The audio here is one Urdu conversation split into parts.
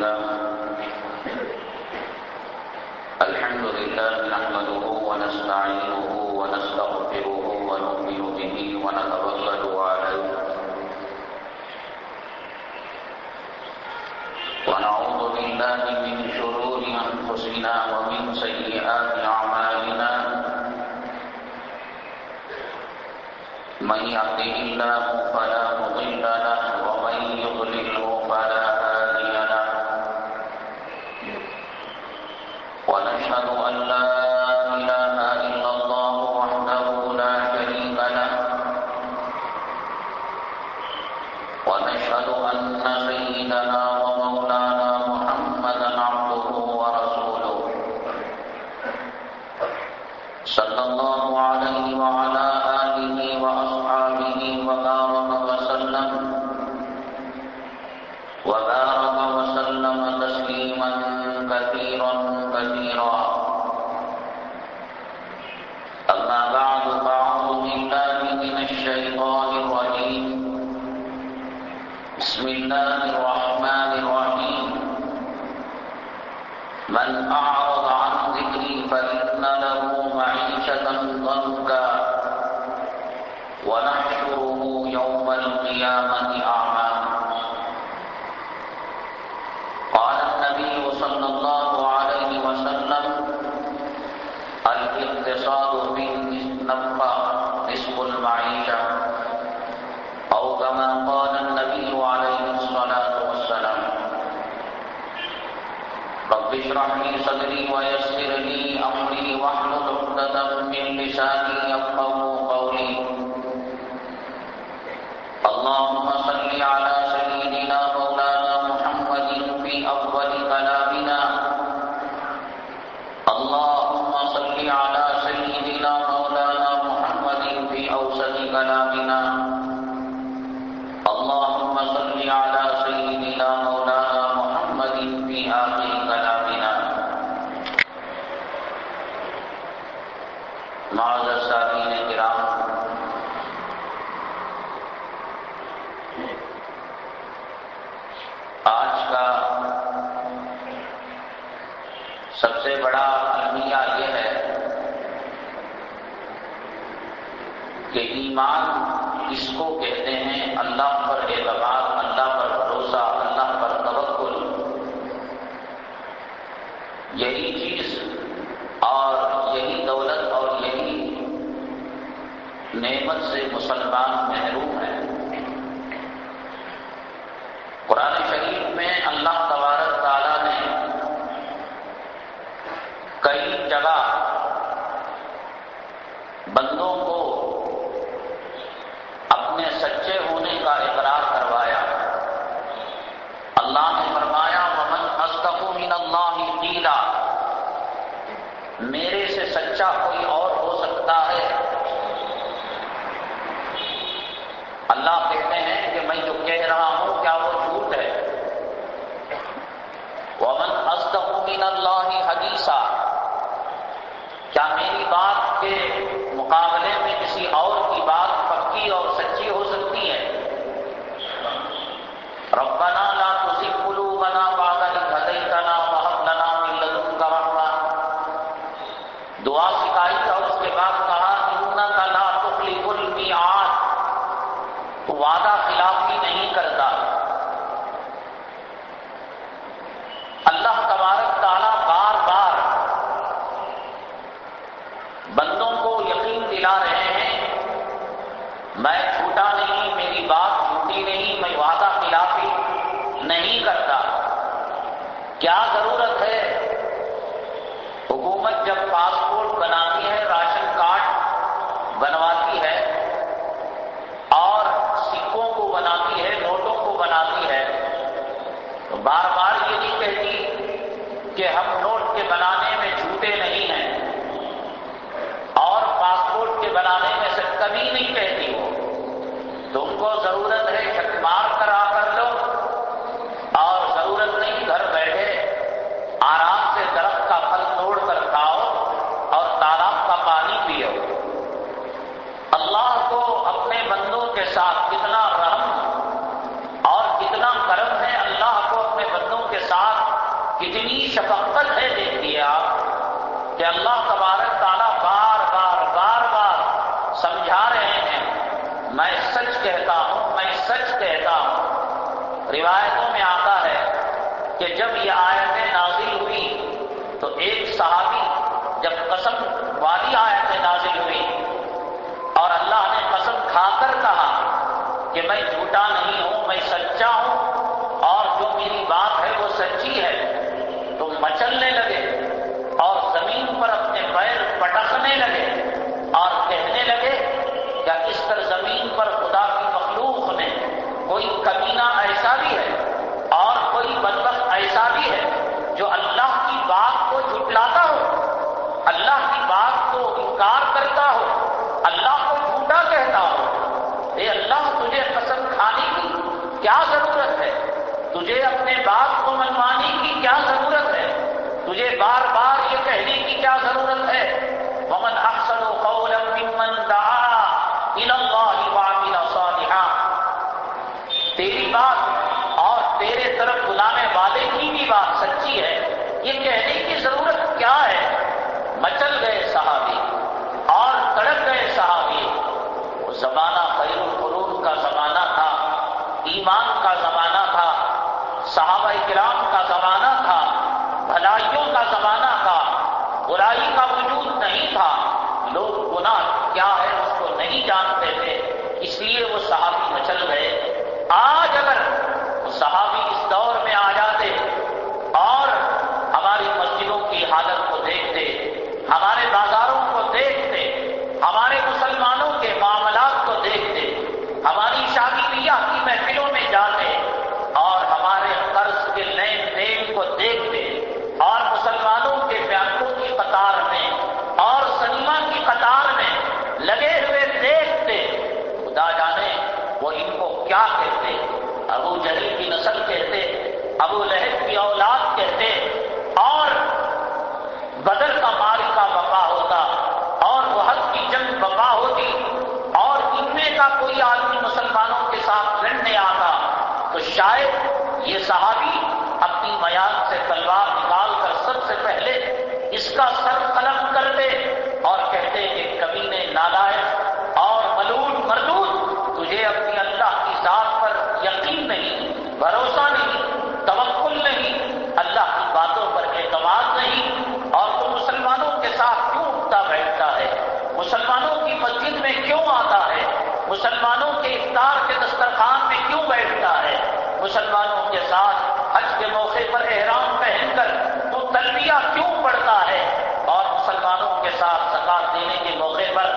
الحمد کتنی شفقت ہے دیکھیے آپ، کہ اللہ تبارک تعالیٰ بار بار بار بار سمجھا رہے ہیں، میں سچ کہتا ہوں، میں سچ کہتا ہوں۔ روایتوں میں آتا ہے کہ جب یہ آیتیں نازل ہوئی، تو ایک صحابی جب قسم والی آیتیں نازل ہوئی، اور اللہ نے قسم کھا کر کہا کہ میں جھوٹا نہیں ہوں، میں سچا ہوں، اور جو میری بات ہے وہ سچی ہے۔ مچلنے لگے اور زمین پر اپنے پیر پٹکنے لگے اور کہنے لگے کیا اس طرح زمین پر خدا کی مخلوق میں کوئی کمینہ ایسا بھی ہے اور کوئی بدبخت ایسا بھی ہے جو اللہ کی بات کو جھٹلاتا ہو؟ اللہ کی بات کو انکار کرتا ہو؟ اللہ کو جھوٹا کہتا ہو؟ اے اللہ، تجھے قسم کھانے کی کیا ضرورت تجھے اپنے باپ کو منوانے کی کیا ضرورت ہے؟ تجھے بار بار یہ کہنے کی کیا ضرورت ہے؟ ومن احسن قولا ممن دعا الى اللہ وعمل صالحا تیری بات اور تیرے طرف بلانے والے کی بھی بات سچی ہے یہ کہنے کی ضرورت کیا ہے مچل گئے صحابی اور تڑپ گئے صحابی وہ زمانہ خیر القرون کا زمانہ تھا ایمان کا زمانہ تھا صحابہ کرام کا زمانہ تھا بھلائیوں کا زمانہ تھا برائی کا وجود نہیں تھا گناہ کیا ہے اس کو نہیں جانتے تھے اس لیے وہ صحابی مچل گئے آج اگر وہ صحابی اس دور میں آ جاتے اور ہماری مسجدوں کی حالت کو دیکھتے ہمارے بازاروں کو دیکھتے ہمارے مسلمانوں کے معاملات کو دیکھتے ہماری شادی بیاہ کی محفلوں میں جاتے اور ہمارے قرض کے لین دین کو دیکھتے اور مسلمانوں کے بینکوں کی قطار میں اور سنیما کی قطار میں لگے ہوئے دیکھتے خدا جانے وہ ان کو کیا کہتے ابو جہل کی نسل کہتے ابو لہب کی اولاد کہتے اور بدر کا مال کا بقا ہوتا اور وحد کی جنگ بقا ہوتی اور ان میں کا کوئی آدمی مسلمانوں کے ساتھ لڑنے آتا تو شاید یہ صحابی اپنی میان سے تلوار نکال کر سب سے پہلے اس کا سر قلم کرتے اور کہتے کہ کبھی نے نالائق اور ملون مردود، تجھے اپنی اللہ کی ذات پر یقین نہیں، بھروسہ نہیں، توکل نہیں، اللہ کی باتوں پر اعتماد نہیں، اور تو مسلمانوں کے ساتھ کیوں اٹھتا بیٹھتا ہے؟ مسلمانوں کی مسجد میں کیوں آتا ہے؟ مسلمانوں کے افطار کے دسترخوان میں کیوں بیٹھتا ہے؟ مسلمانوں کے ساتھ حج کے موقع پر احرام پہن کر تو تلبیہ کیوں پڑتا ہے؟ اور مسلمانوں کے ساتھ زکات دینے کے موقع پر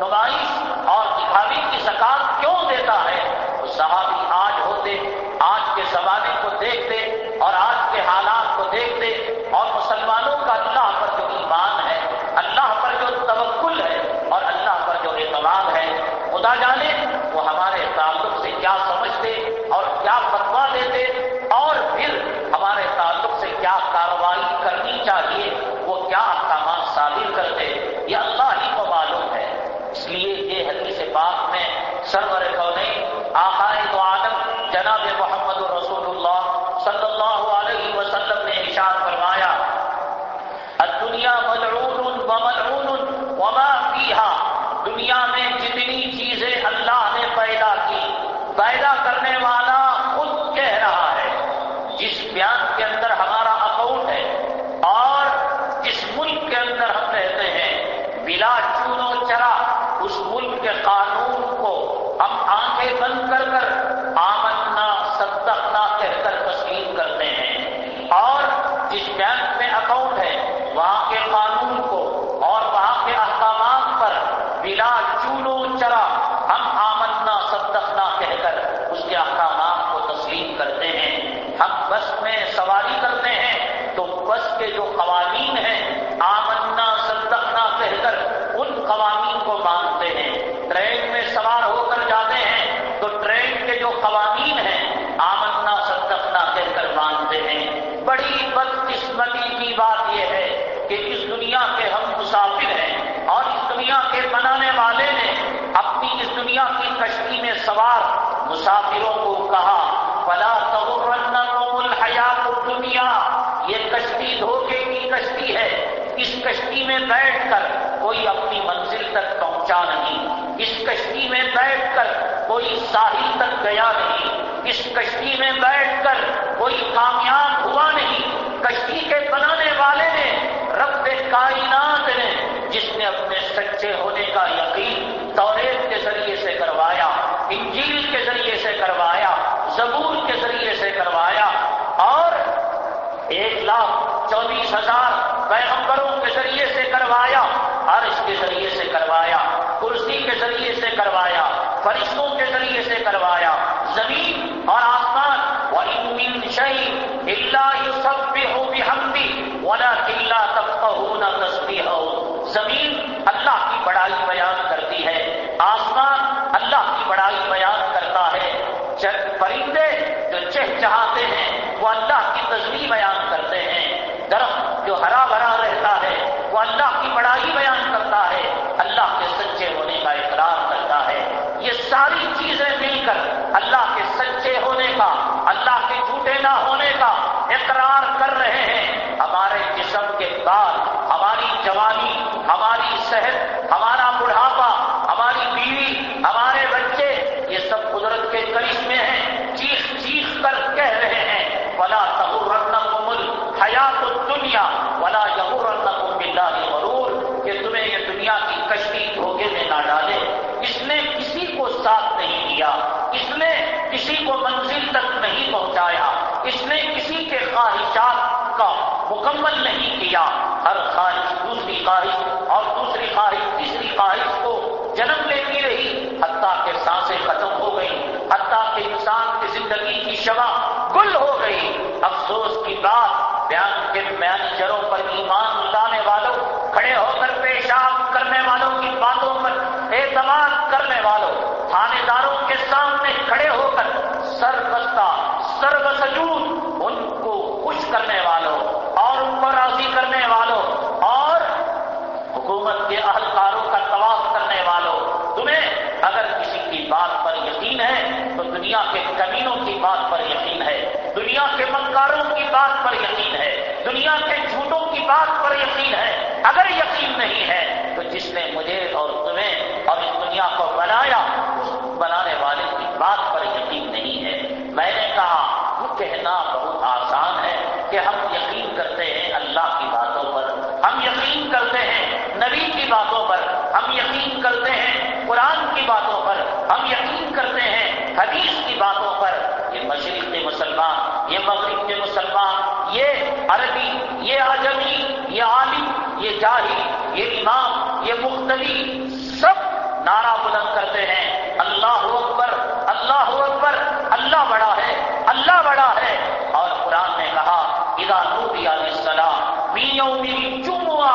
نمائش اور دکھاوی کی زکات کیوں دیتا ہے؟ وہ صحابی آج ہوتے، آج کے زمانے کو دیکھتے اور آج کے حالات کو دیکھتے اور مسلمانوں کا اللہ پر جو ایمان ہے، اللہ پر جو توکل ہے اور اللہ پر جو اعتماد ہے، خدا جانے وہ ہمارے تعلق سے کیا سمجھتے اور کیا فتوا دیتے اور پھر ہمارے تعلق سے کیا کارروائی کرنی چاہیے وہ کیا احکامات ثابت کرتے یہ اللہ ہی کو معلوم ہے اس لیے یہ حدیث پاک میں سرور کونے آقائے تو عالم جناب محمد رسول اللہ صلی اللہ علیہ وسلم نے ارشاد فرمایا دنیا ملعون وملعون وما فیہا دنیا میں جتنی چیزیں اللہ نے پیدا کی پیدا کرنے والا خود کہہ رہا ہے جس بیان کے اندر ہمارا اکاؤنٹ ہے اور جس ملک کے اندر ہم رہتے ہیں بلا چون و چرا اس ملک کے قانون کو ہم آنکھیں بند کر کر آمنا صدقنا کہہ کر تسلیم کرتے ہیں اور جس بینک میں اکاؤنٹ ہے وہاں کے قانون کو اور وہاں کے احکامات پر بلا چون و چرا ہم آمنا صدقنا کہہ کر اس کے احکامات کو تسلیم کرتے ہیں ہم بس میں سواری کرتے ہیں تو بس کے جو قوانین ہیں آمنا صدقنا کہہ کر ان قوانین کو مانتے ہیں ٹرین میں سوار ہو کر جاتے ہیں تو ٹرین کے جو قوانین ہیں آمنا صدقنا کہہ کر مانتے ہیں بڑی بدقسمتی کی بات یہ ہے کہ اس دنیا کے ہم مسافر ہیں اور اس دنیا کے بنانے والے نے اپنی اس دنیا کی کشتی میں سوار مسافروں کو کہا، فلا تغرنکم الحیات الدنیا. یہ کشتی دھوکے کی کشتی ہے۔ اس کشتی میں بیٹھ کر کوئی اپنی منزل تک پہنچا نہیں۔ اس کشتی میں بیٹھ کر کوئی ساحل تک گیا نہیں۔ اس کشتی میں بیٹھ کر کوئی کامیاب ہوا نہیں۔ کشتی کے بنانے والے نے رب کائنات اپنے ہونے کا یقین توریت کے ذریعے سے کروایا، انجیل کے ذریعے سے کروایا، زبور کے ذریعے سے کروایا، اور ایک لاکھ چوبیس ہزار پیغمبروں کے ذریعے سے کروایا عرش کے ذریعے سے کروایا کرسی کے ذریعے سے کروایا فرشتوں کے ذریعے سے کروایا زمین اور آسمان شہی اللہ یو سب بھی ہو بھی ہم بھی ولا قلعہ تب ہو نہ تسبی ہو زمین اللہ کی بڑائی بیان کرتی ہے۔ آسمان اللہ کی بڑائی بیان کرتا ہے۔ پرندے جو چہ چاہتے ہیں، وہ اللہ کی تصویر بیان کرتے ہیں۔ درخت جو ہرا بھرا رہتا ہے، وہ اللہ کی بڑائی بیان کرتا ہے۔ اللہ کے سچے ہونے کا اقرار کرتا ہے۔ یہ ساری چیزیں مل کر اللہ کے سچے ہونے کا، اللہ کے جھوٹے نہ ہونے کا اقرار کر رہے ہیں۔ ہمارے جسم کے بعد، ہماری جوانی، ہماری صحت ہمارا بڑھاپا، ہماری بیوی، ہمارے بچے، یہ سب قدرت کے کرشمے ہیں۔ چیخ چیخ کر کہہ رہے ہیں، ولا تغرنکم الحیات الدنیا ولا یغرنکم باللہ غرور کہ تمہیں یہ دنیا کی کشتی دھوکے میں نہ ڈالے۔ اس نے کسی کو ساتھ نہیں دیا۔ اس نے کسی کو منزل تک نہیں پہنچایا۔ اس نے کسی کے خواہشات کا مکمل نہیں کیا۔ ہر خواہش دوسری خواہش اور دوسری خواہش تیسری خواہش کو جنم لیتی رہی۔ حتیٰ کے سانسیں ختم ہو گئی حتیٰ کے انسان کی زندگی کی شبہ گل ہو گئی۔ افسوس کی بات، بیان کے مینیجروں پر ایمان لانے والوں، کھڑے ہو کر پیشاب کرنے والوں کی باتوں پر اعتماد کرنے والوں، تھانے داروں کے سامنے کھڑے ہو کر سر بستہ سر بسجود ان کو خوش کرنے والوں اور ان کو راضی کرنے والوں اور حکومت کے اہلکاروں کا طواف کرنے والوں۔ تمہیں اگر کسی کی بات پر یقین ہے، تو دنیا کے کمینوں کی بات پر یقین ہے، دنیا کے مکاروں کی بات پر یقین ہے، دنیا کے جھوٹوں کی بات پر یقین ہے۔ اگر یقین نہیں ہے، تو جس نے مجھے اور تمہیں اور اس دنیا کو بنایا بنانے والے کی بات پر یقین نہیں ہے۔ میں نے کہا وہ بہت آسان ہے کہ ہم یقین کرتے ہیں اللہ کی باتوں پر۔ ہم یقین کرتے ہیں نبی کی باتوں پر۔ ہم یقین کرتے ہیں قرآن کی باتوں پر۔ ہم یقین کرتے ہیں حدیث کی باتوں پر۔ یہ مشرق کے مسلمان، یہ مغرب کے مسلمان، یہ عربی، یہ عجمی یہ عالم، یہ جاہی یہ امام، یہ مختلف سب نعرہ بلند کرتے ہیں۔ اللہ اکبر اللہ اکبر۔ اللہ بڑا ہے، اللہ بڑا ہے۔ اور قرآن نے کہا ادا نوبی علیہ السلام میوں میری چموا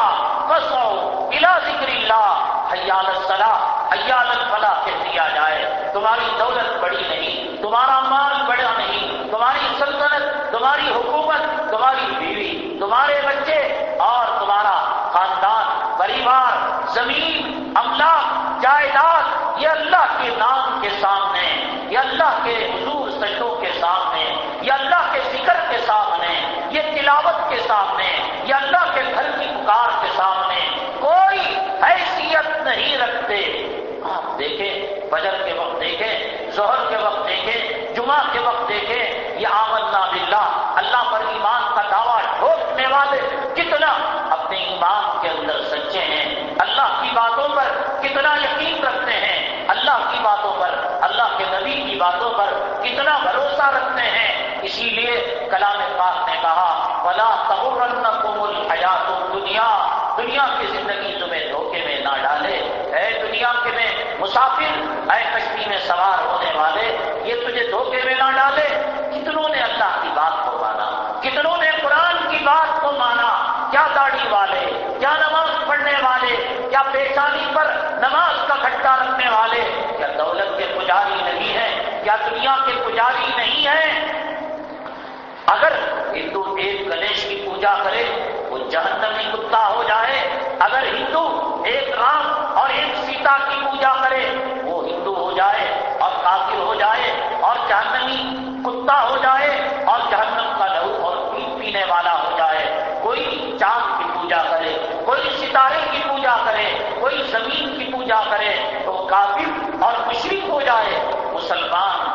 بسو الا ذکر اللہ، حیال الصلاح حیال الفلاح کہہ دیا جائے۔ تمہاری دولت بڑی نہیں، تمہارا مال بڑا نہیں، تمہاری سلطنت، تمہاری حکومت، تمہاری بیوی، تمہارے بچے اور تمہارا خاندان، پریوار، زمین، املاک، جائیداد یہ اللہ کے نام کے سامنے، یہ اللہ کے حضور سجدوں کے سامنے، یہ اللہ کے ذکر کے سامنے، یہ تلاوت کے سامنے، یہ اللہ کے گھر کی پکار کے سامنے کوئی حیثیت نہیں رکھتے۔ آپ دیکھیں، فجر کے وقت دیکھیں، ظہر کے وقت دیکھیں، جمعہ کے وقت دیکھیں، یہ آمنا باللہ، اللہ پر ایمان کا دعویٰ ٹھوکنے والے کتنا اپنے ایمان کے اندر سچے ہیں اللہ کی باتوں پر کتنا یقین رکھتے ہیں اللہ کی باتوں پر، اللہ کے نبی کی باتوں پر کتنا بھروسہ رکھتے ہیں۔ اسی لیے کلام پاک نے کہا بلا تبرنکم الحیات دنیا دنیا کی زندگی تمہیں دھوکے میں نہ ڈالے۔ اے دنیا کے میں مسافر، اے کشتی میں سوار ہونے والے، یہ تجھے دھوکے میں نہ ڈالے۔ کتنوں نے اللہ کی بات کو مانا کتنوں نے قرآن کی بات کو مانا کیا داڑھی والے کیا نماز پڑھنے والے کیا پیشانی پر نماز کا کھٹا رکھنے والے کیا دولت کے پجاری نہیں ہیں کیا دنیا کے پجاری نہیں ہیں۔ اگر ہندو ایک گنیش کی پوجا کرے، وہ جہنمی کتا ہو جائے۔ اگر ہندو ایک رام اور ایک سیتا کی پوجا کرے، وہ ہندو ہو جائے اور کافر ہو جائے اور جہنمی کتا ہو جائے اور جہنم کا لہو اور پیٹ پینے والا ہو جائے کوئی چاند کی پوجا کرے کوئی ستارے کی پوجا کرے کوئی زمین کی پوجا کرے تو کافر اور مشرق ہو جائے مسلمان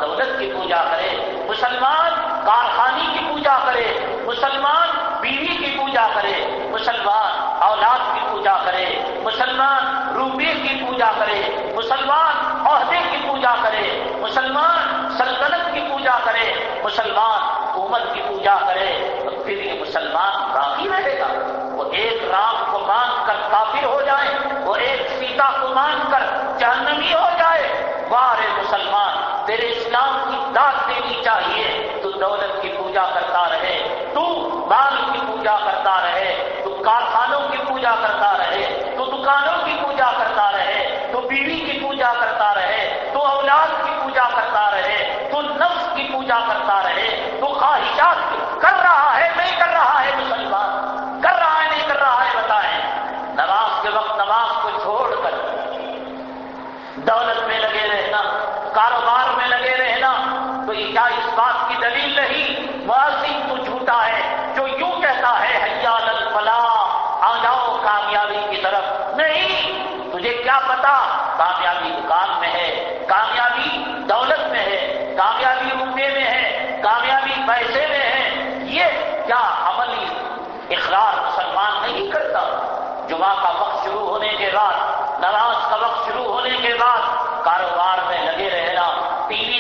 مسلمان کارخانے کی پوجا کرے مسلمان بیوی کی پوجا کرے مسلمان اولاد کی پوجا کرے مسلمان روپے کی پوجا کرے مسلمان عہدے کی پوجا کرے مسلمان سلطنت کی پوجا کرے مسلمان حکومت کی پوجا کرے تو پھر یہ مسلمان باقی رہے گا ایک رام کو مان کر کافر ہو جائے وہ ایک سیتا کو مان کر جہنمی ہو جائے۔ وارے مسلمان، تیرے اسلام کی داد دینی چاہیے۔ تو دولت کی پوجا کرتا رہے، تو مال کی پوجا کرتا رہے، تو کارخانوں کی پوجا کرتا رہے، تو دکانوں کی پوجا کرتا رہے، تو بیوی کی پوجا کرتا رہے، تو اولاد کی پوجا کرتا رہے، تو نفس کی پوجا کرتا رہے، تو خواہشات کر رہا ہے نہیں کر رہا ہے مسلمان کر رہا ہے نہیں کر رہا ہے بتائیں نماز کے وقت نماز کو چھوڑ کر دولت میں لگے رہنا کاروبار میں لگے رہنا، تو یہ کیا اس بات کی دلیل نہیں؟ معذم تو جھوٹا ہے، جو یوں کہتا ہے، حیال الفلاح، آ جاؤ کامیابی کی طرف۔ نہیں، تجھے کیا پتا؟ کامیابی دکان میں ہے، کامیابی دولت میں ہے، کامیابی روپے میں ہے، کامیابی پیسے میں ہے۔ یہ کیا عملی اقرار مسلمان نہیں کرتا؟ جمعہ کا وقت شروع ہونے کے بعد، نماز کا وقت شروع ہونے کے بعد، کاروبار میں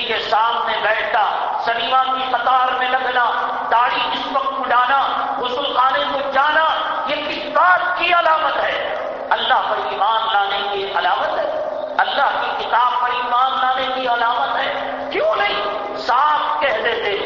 کے سامنے بیٹھنا سنیما کی قطار میں لگنا، داڑھی اس وقت اڑانا غسل خانے کو جانا، یہ کس بات کی علامت ہے؟ اللہ پر ایمان لانے کی علامت ہے؟ اللہ کی کتاب پر ایمان لانے کی علامت ہے؟ کیوں نہیں؟ صاف کہہ دیتے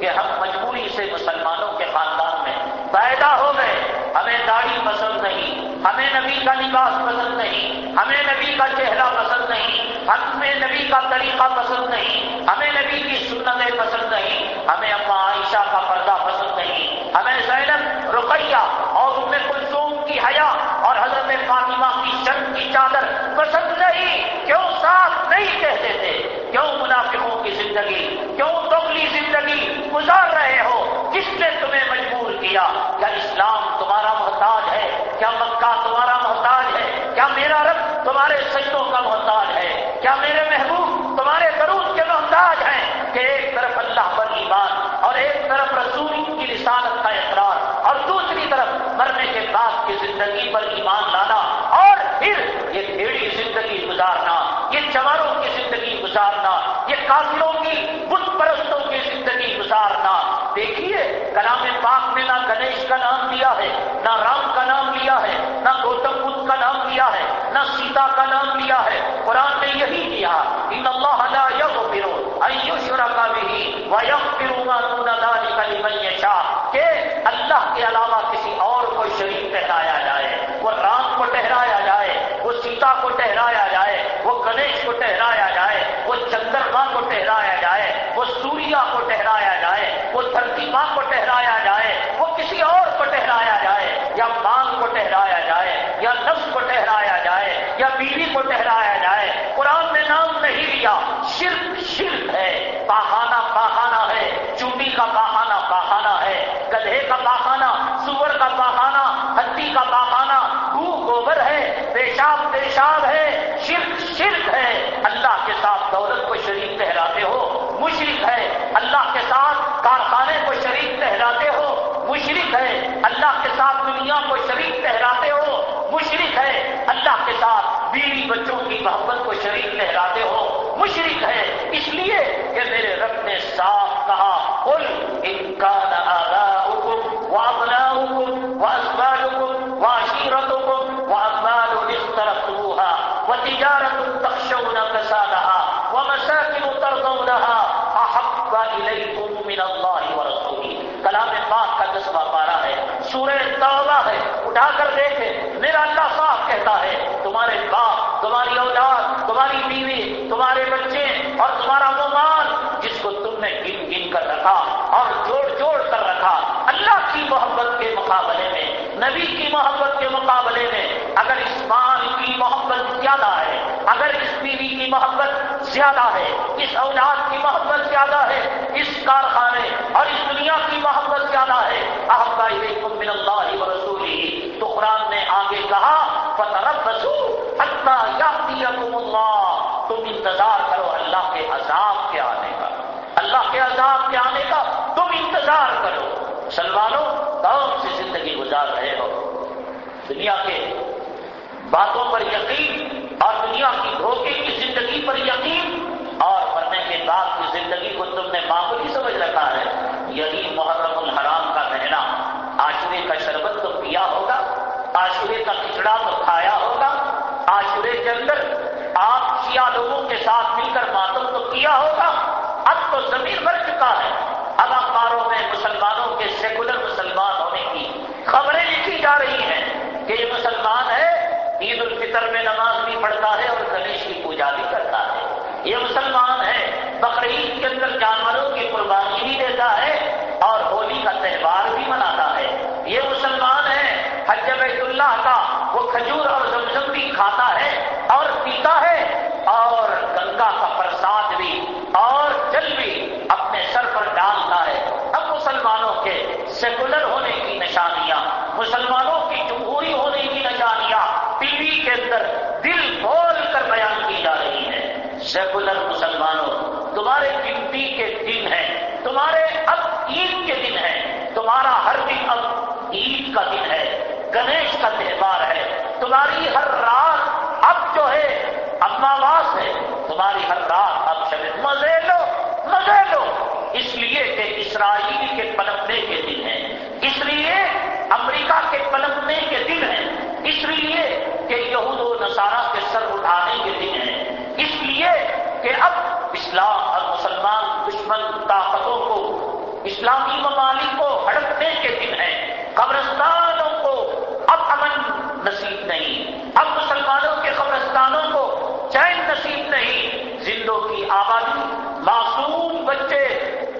کہ ہم مجبوری سے مسلمانوں کے خاندان میں پیدا ہو گئے۔ ہمیں داڑھی پسند نہیں، ہمیں نبی کا لباس پسند نہیں، ہمیں نبی کا چہرہ پسند نہیں ہمیں نبی کا طریقہ پسند نہیں، ہمیں نبی کی سنتیں پسند نہیں، ہمیں اما عائشہ کا پردہ پسند نہیں، ہمیں زینب، رقیہ اور ان میں کلثوم کی حیا اور حضرت فاطمہ کی شن کی چادر پسند نہیں، کیوں صاف نہیں کہتے تھے؟ کیوں منافقوں کی زندگی، کیوں دوگلی زندگی گزار رہے ہو؟ کس نے تمہیں مجبور کیا؟ کیا اسلام تمہارا محتاج ہے؟ کیا مکہ تمہارا محتاج ہے؟ کیا میرا رب تمہارے سجدوں کا محتاج ہے۔ کیا میرے محبوب تمہارے درود کے محتاج ہیں کہ ایک طرف اللہ پر ایمان اور ایک طرف رسول کی رسالت کا اقرار اور دوسری طرف مرنے کے بعد کی زندگی پر ایمان لانا اور پھر یہ بھیڑی زندگی گزارنا۔ یہ چماروں کی زندگی گزارنا، یہ کافروں کی بت پرستوں کی زندگی گزارنا۔ دیکھیے، کلام پاک میں نہ گنیش کا نام لیا ہے، نہ رام کا نام لیا ہے، نہ گوتم بدھ کا نام لیا ہے، نہ سیتا کا نام لیا ہے۔ قرآن نے یہی کیا، ان اللہ یو فرو ایشورا کا بھی کہ اللہ کے علاوہ کسی اور کو شریک ٹہرایا جائے وہ رام کو ٹہرایا جائے وہ سیتا کو ٹہرایا جائے وہ گنیش کو ٹہرایا جائے وہ چندرما کو ٹہرایا جائے وہ سوریا کو ٹہرایا جائے وہ دھرتی ماں کو ٹہرایا جائے وہ کسی اور کو ٹہرایا جائے یا مانگ کو ٹہرایا جائے یا نفس کو ٹہرایا جائے یا بیوی کو ٹہرایا جائے قرآن نے نام نہیں لیا شرک شرک ہے پاخانہ پاخانہ ہے چوٹی کا پاخانہ پاخانہ ہے گدھے کا پاخانہ سور کا پاخانہ ہتھی کا پاخانہ گو گوبر ہے پیشاب پیشاب ہے شرک شرک ہے اللہ کے ساتھ دولت کو شریک ٹہراتے ہو مشرق ہے اللہ کے ساتھ کارخانے کو شریک ٹہراتے ہو مشرق ہے اللہ کے ساتھ دنیا کو شریک ٹہراتے ہو مشرق ہے اللہ کے ساتھ بیوی بچوں کی محبت کو شریک ٹہراتے ہو مشرق ہے اس لیے کہ میرے رب نے صاف کہا کل انکان آگا حکم وہ حکم وہ حکم وہ عشیرت حکم وہ اس طرف روحا وہ تجارت تخشو نہ کسا رہا وہ مساکن اتر رہا احب الیکم من اللہ ورسولی کلام پاک کا دسواں پارا ہے، سورہ توبہ ہے، اٹھا کر دیکھے میرا اللہ صاف کہتا ہے، تمہارے باپ تمہاری اولاد، تمہاری بیوی، تمہارے بچے اور تمہارا مال جس کو تم نے گن گن کر رکھا اور جوڑ جوڑ کر رکھا، اللہ کی محبت کے مقابلے میں، نبی کی محبت کے مقابلے میں، اگر اس مال کی محبت زیادہ ہے، اگر اس بیوی کی محبت زیادہ ہے، اس اولاد کی محبت زیادہ ہے، اس کارخانے اور اس دنیا کی محبت زیادہ ہے احبا من اللہ و رسولی تو قرآن نے آگے کہا فترب رسو اللہ تم انتظار کرو اللہ کے عذاب کے آنے کا. اللہ کے عذاب کے آنے کا تم انتظار کرو. مسلمانوں، کون سی زندگی گزار رہے ہو؟ دنیا کے باتوں پر یقین اور دنیا کی دھوکے کی زندگی پر یقین اور مرنے کے بعد کی زندگی کو تم نے معمولی سمجھ رکھا ہے. یہی محرم الحرام کا مہینہ. آشورے کا شربت تو پیا ہوگا. آشورے کا کھچڑا تو کھایا ہوگا۔ آشورے کے اندر آپ شیعہ لوگوں کے ساتھ مل کر ماتم تو کیا ہوگا؟ اب تو زمین بھر چکا ہے۔ اداکاروں میں مسلمانوں کے سیکولر مسلمان ہونے کی خبریں لکھی جا رہی ہیں کہ یہ مسلمان ہے، عید الفطر میں نماز بھی پڑھتا ہے اور گنیش کی پوجا بھی کرتا ہے۔ یہ مسلمان ہے، بقرعید کے اندر جانوروں کی قربانی بھی دیتا ہے اور ہولی کا تہوار بھی مناتا ہے۔ یہ مسلمان حج بیت اللہ کا وہ کھجور اور زمزم بھی کھاتا ہے اور پیتا ہے اور گنگا کا پرساد بھی اور جل بھی اپنے سر پر ڈالتا ہے۔ اب مسلمانوں کے سیکولر ہونے کی نشانیاں، مسلمانوں کی جمہوری ہونے کی نشانیاں ٹی وی کے اندر دل بول کر بیان کی جا رہی ہیں۔ سیکولر مسلمانوں، تمہارے گنتی کے دن ہیں، تمہارے اب عید کے دن ہیں، تمہارا ہر دن اب عید کا دن ہے۔ گنیش کا تہوار ہے۔ تمہاری ہر رات اب جو ہے اماواس ہے۔ تمہاری ہر رات اب شب مزے لو مزے لو۔ اس لیے کہ اسرائیل کے پلٹنے کے دن ہیں۔ اس لیے امریکہ کے پلٹنے کے دن ہیں۔ اس لیے کہ یہود و نصارہ کے سر اٹھانے کے دن ہیں۔ اس لیے کہ اب اسلام اور مسلمان دشمن طاقتوں کو اسلامی ممالک کو ہڑپنے کے دن ہیں قبرستانوں کو اب امن نصیب نہیں اب مسلمانوں کے قبرستانوں کو چین نصیب نہیں زندوں کی آبادی معصوم بچے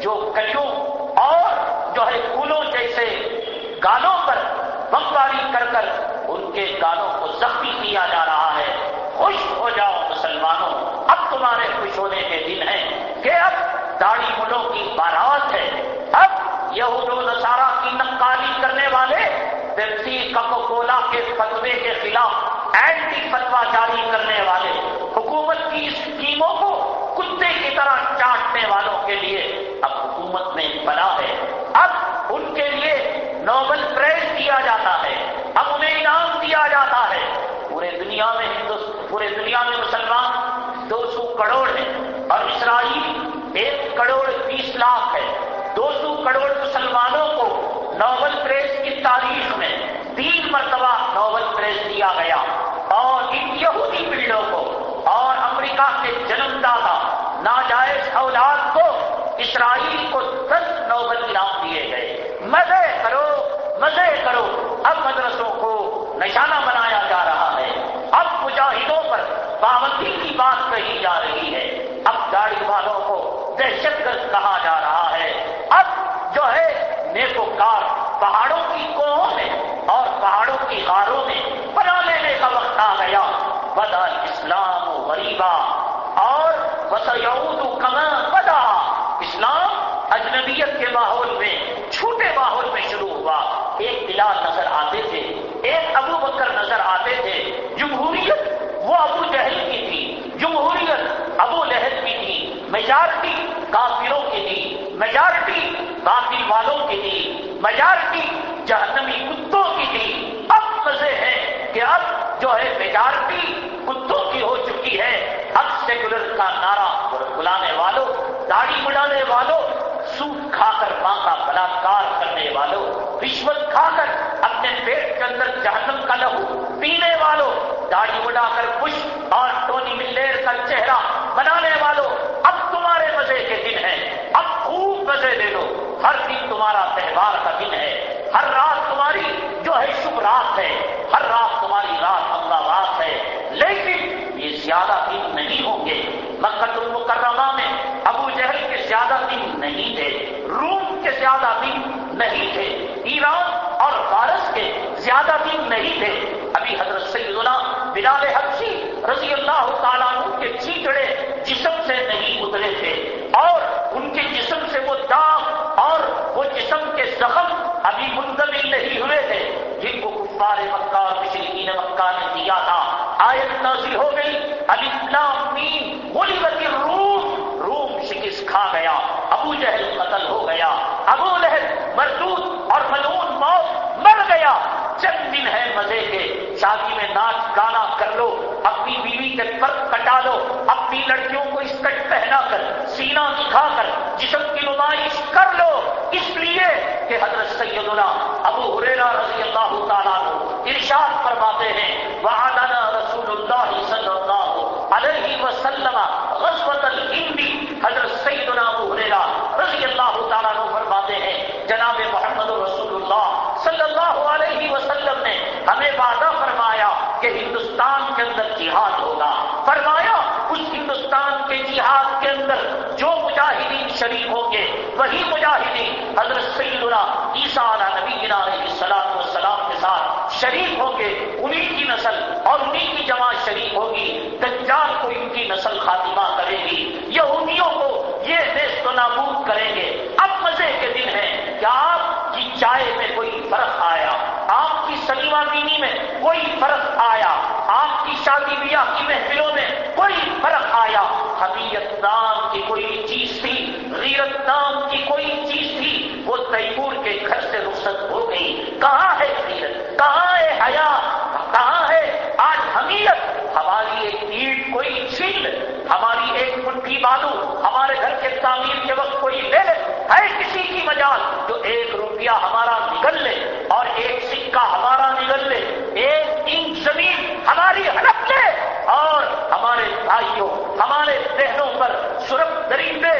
جو کلیوں اور جو ہے پھولوں جیسے گالوں پر بمباری کر کر ان کے گالوں کو زخمی کیا جا رہا ہے۔ خوش ہو جاؤ مسلمانوں، اب تمہارے خوش ہونے کے دن ہیں کہ اب داڑھی ملوں کی بارات ہے۔ اب یہود و نصارہ کی نقالی کرنے والے پیپسی ککو کولا کے فتوے کے خلاف اینٹی فتوا جاری کرنے والے حکومت کی اسکیموں کو کتے کی طرح چاٹنے والوں کے لیے اب حکومت میں بنا ہے۔ اب ان کے لیے نوبل پرائز دیا جاتا ہے۔ اب انہیں انعام دیا جاتا ہے۔ پورے دنیا میں پورے دنیا میں مسلمان دو سو کروڑ ہیں اور اسرائیل ایک کروڑ بیس لاکھ ہے۔ دو سو کروڑ مسلمانوں کو نوبل پریس کی تاریخ میں تین مرتبہ نوبل پریس دیا گیا اور ان یہودی پیڑوں کو اور امریکہ کے جنم دادا ناجائز اولاد کو اسرائیل کو دس نوبل انعام دیے گئے۔ مزے کرو مزے کرو۔ اب مدرسوں کو نشانہ بنایا جا رہا ہے۔ اب مجاہدوں پر پابندی کی بات کہی جا رہی ہے۔ اب گاڑی والوں کو دہشت گرد کہا جا رہا ہے۔ اب جو ہے نیکوکار پہاڑوں کی کوہوں میں اور پہاڑوں کی غاروں میں بنا لینے کا وقت آ گیا۔ بدا اسلام و غریبا اور وسعود کما بدا. اسلام اجنبیت کے ماحول میں چھوٹے ماحول میں شروع ہوا. ایک بلال نظر آتے تھے، ایک ابو بکر نظر آتے تھے. جمہوریت وہ ابو جہل کی تھی، جمہوریت ابو لہد کی تھی، میجارٹی کافروں کی تھی، میجارٹی باطل والوں کی تھی، میجارٹی جہنمی کتوں کی تھی مزے ہیں کہ اب جو ہے میجارٹی کتوں کی ہو چکی ہے، اب سیکولر کا نعرہ بلانے والوں، داڑھی بلانے والوں سوٹ کھا کر ماں کا بلاکار کرنے والوں، رشوت کھا کر اپنے پیٹ کے اندر جہنم کا لہو پینے والوں، داڑھی اڑا کر خوش اور ٹونی ملیر کا چہرہ بنانے والوں، اب تمہارے مزے کے دن ہیں۔ مزے لے لو ہر دن تمہارا تہوار کا دن ہے۔ ہر رات تمہاری جو ہے شبھ رات ہے۔ ہر رات تمہاری رات امداد ہے۔ لیکن یہ زیادہ دن نہیں ہوں گے۔ مکت المکرمہ میں ابو جہل کے زیادہ دن نہیں تھے۔ روم کے زیادہ دن نہیں تھے۔ ایران اور فارس کے زیادہ دن نہیں تھے۔ ابھی حضرت سیدنا بلال حبشی رضی اللہ تعالیٰ کے چیچڑے جسم سے نہیں اترے تھے۔ اور ان کے جسم سے وہ داغ اور وہ جسم کے زخم ابھی منتقل نہیں ہوئے تھے، جن کو کفار مکہ کسی مشرقین مکہ نے دیا تھا۔ آیت نازل ہو گئی۔ ابھی نامین غلبت روم روم شکست کھا گیا، ابو جہل قتل ہو گیا، ابو لہل مردود اور ملون موت مر گیا۔ مزے کے۔ شادی میں ناچ گانا کر لو، اپنی بیوی کے پر کٹا لو، اپنی لڑکیوں کو اسکٹ پہنا کر، سینا دکھا کر، جسم کی نمائش کر لو۔ اس لیے کہ حضرت سیدنا ابو حریرا رضی اللہ تعالیٰ ارشاد فرماتے ہیں، وعدنا رسول اللہ صلی اللہ علیہ وسلم غزوت الہندی حضرت سیدنا ابو حریرا رضی اللہ تعالیٰ فرماتے ہیں جناب محمد رسول اللہ صلی اللہ علیہ وسلم نے ہمیں وعدہ فرمایا کہ ہندوستان کے اندر جہاد ہوگا فرمایا، اس ہندوستان کے جہاد کے اندر جو مجاہدین شریک ہوں گے، وہی مجاہدین حضرت سیدنا عیسیٰ نبی علیہ السلام والسلام کے ساتھ شریک ہوں گے، انہی کی نسل اور انہی کی جماعت شریک ہوگی، دجال کو ان کی نسل خاتمہ کرے گی، یہودیوں کو یہ دیش تو نابود کریں گے۔ اب مزے کے دن ہیں کیا آپ کی چائے میں کوئی فرق آیا، آپ کی سلیما بینی میں کوئی فرق آیا۔ آپ کی شادی بیاہ کی محفلوں میں کوئی فرق آیا؟ حبیت نام کی کوئی چیز تھی، غیرت نام کی کوئی چیز تھی، وہ تیمور کے گھر سے رخصت ہو گئی۔ کہاں ہے غیرت؟ کہاں ہے حیا؟ کہاں ہے آج حمیت؟ ہماری ایک اینٹ کوئی چھیل ہماری ایک مٹھی بالو، ہمارے گھر کے تعمیر کے وقت کوئی لے لے ہے کسی کی مجال جو ایک روپیہ ہمارا نکل لے اور ایک سکہ ہمارا نکل لے، ایک ان زمین ہماری ہڑپ لے اور ہمارے بھائیوں، ہمارے بہنوں پر سرخ درندے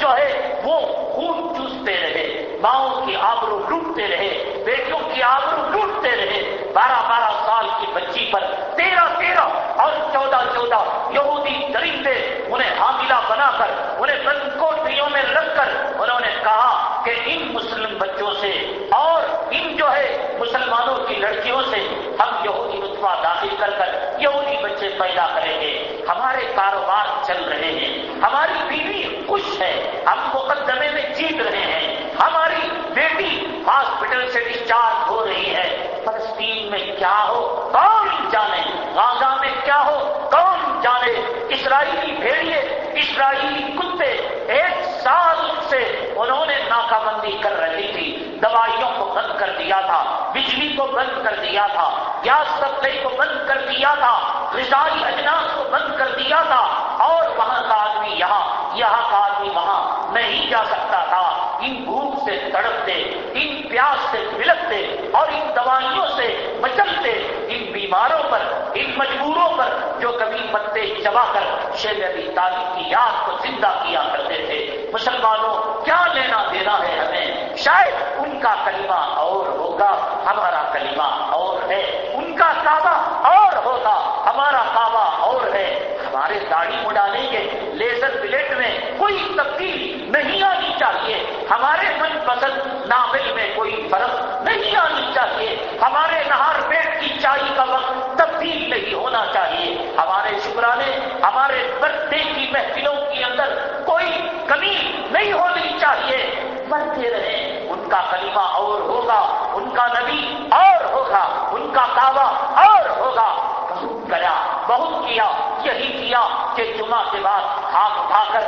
جو ہے وہ خون چوستے رہے، ماؤں کی آبرو لوٹتے رہے، بیٹیوں کی آبرو لوٹتے رہے۔ بارہ بارہ سال کی بچی پر تیرہ تیرہ اور چودہ چودہ یہودی درندے انہیں حاملہ بنا کر، انہیں بند کوٹریوں میں رکھ کر انہوں نے کہا کہ ان مسلم بچوں سے اور ان جو ہے مسلمانوں کی لڑکیوں سے ہم یہودی رتبہ داخل کر کر یہودی بچے پیدا کریں گے۔ ہمارے کاروبار چل رہے ہیں۔ ہماری بیوی خوش ہے۔ ہم مقدمے میں جیت رہے ہیں۔ ہماری بیٹی ہاسپٹل سے ڈسچارج ہو رہی ہے۔ فلسطین میں کیا ہو؟ کون جانے؟ غازہ میں کیا ہو؟ کون جانے؟ اسرائیلی بھیڑیے، اسرائیلی کتے۔ ایک سال سے انہوں نے ناکہ بندی کر رہی تھی۔ دوائیوں کو بند کر دیا تھا، بجلی کو بند کر دیا تھا۔ گیس سپلائی کو بند کر دیا تھا، غذائی اجناس کو بند کر دیا تھا، اور وہاں کا آدمی یہاں یہاں کا آدمی وہاں نہیں جا سکتا تھا۔ ان بھوک سے تڑپتے، ان پیاس سے بلکتے اور ان دوائیوں سے مچلتے۔ ان بیماروں پر، ان مجبوروں پر جو کبھی پتے چبا کر شیر ابھی تعلیم کی یاد کو زندہ کیا کرتے تھے۔ مسلمانوں، کیا لینا دینا ہے ہمیں؟ شاید ان کا کلمہ اور ہوگا، ہمارا کلمہ اور ہے۔ کا کعبہ اور ہوگا ہمارا کعبہ اور ہے۔ ہمارے داڑھی اڑانے کے لیزر بلیٹ میں کوئی تبدیلی نہیں آنی چاہیے۔ ہمارے من پسند ناول میں کوئی فرق نہیں آنی چاہیے۔ ہمارے نہار پیٹ کی چائے کا وقت تبدیل نہیں ہونا چاہیے۔ ہمارے شکرانے، ہمارے برتھ ڈے کی محفلوں کے اندر کوئی کمی نہیں ہونی چاہیے۔ بنتے رہے، ان کا کلمہ اور ہوگا، ان کا نبی اور ہوگا، ان کا دعویٰ اور ہوگا۔ بہت کرا، بہت کیا، یہی کیا کہ جمعہ کے بعد ہاتھ اٹھا کر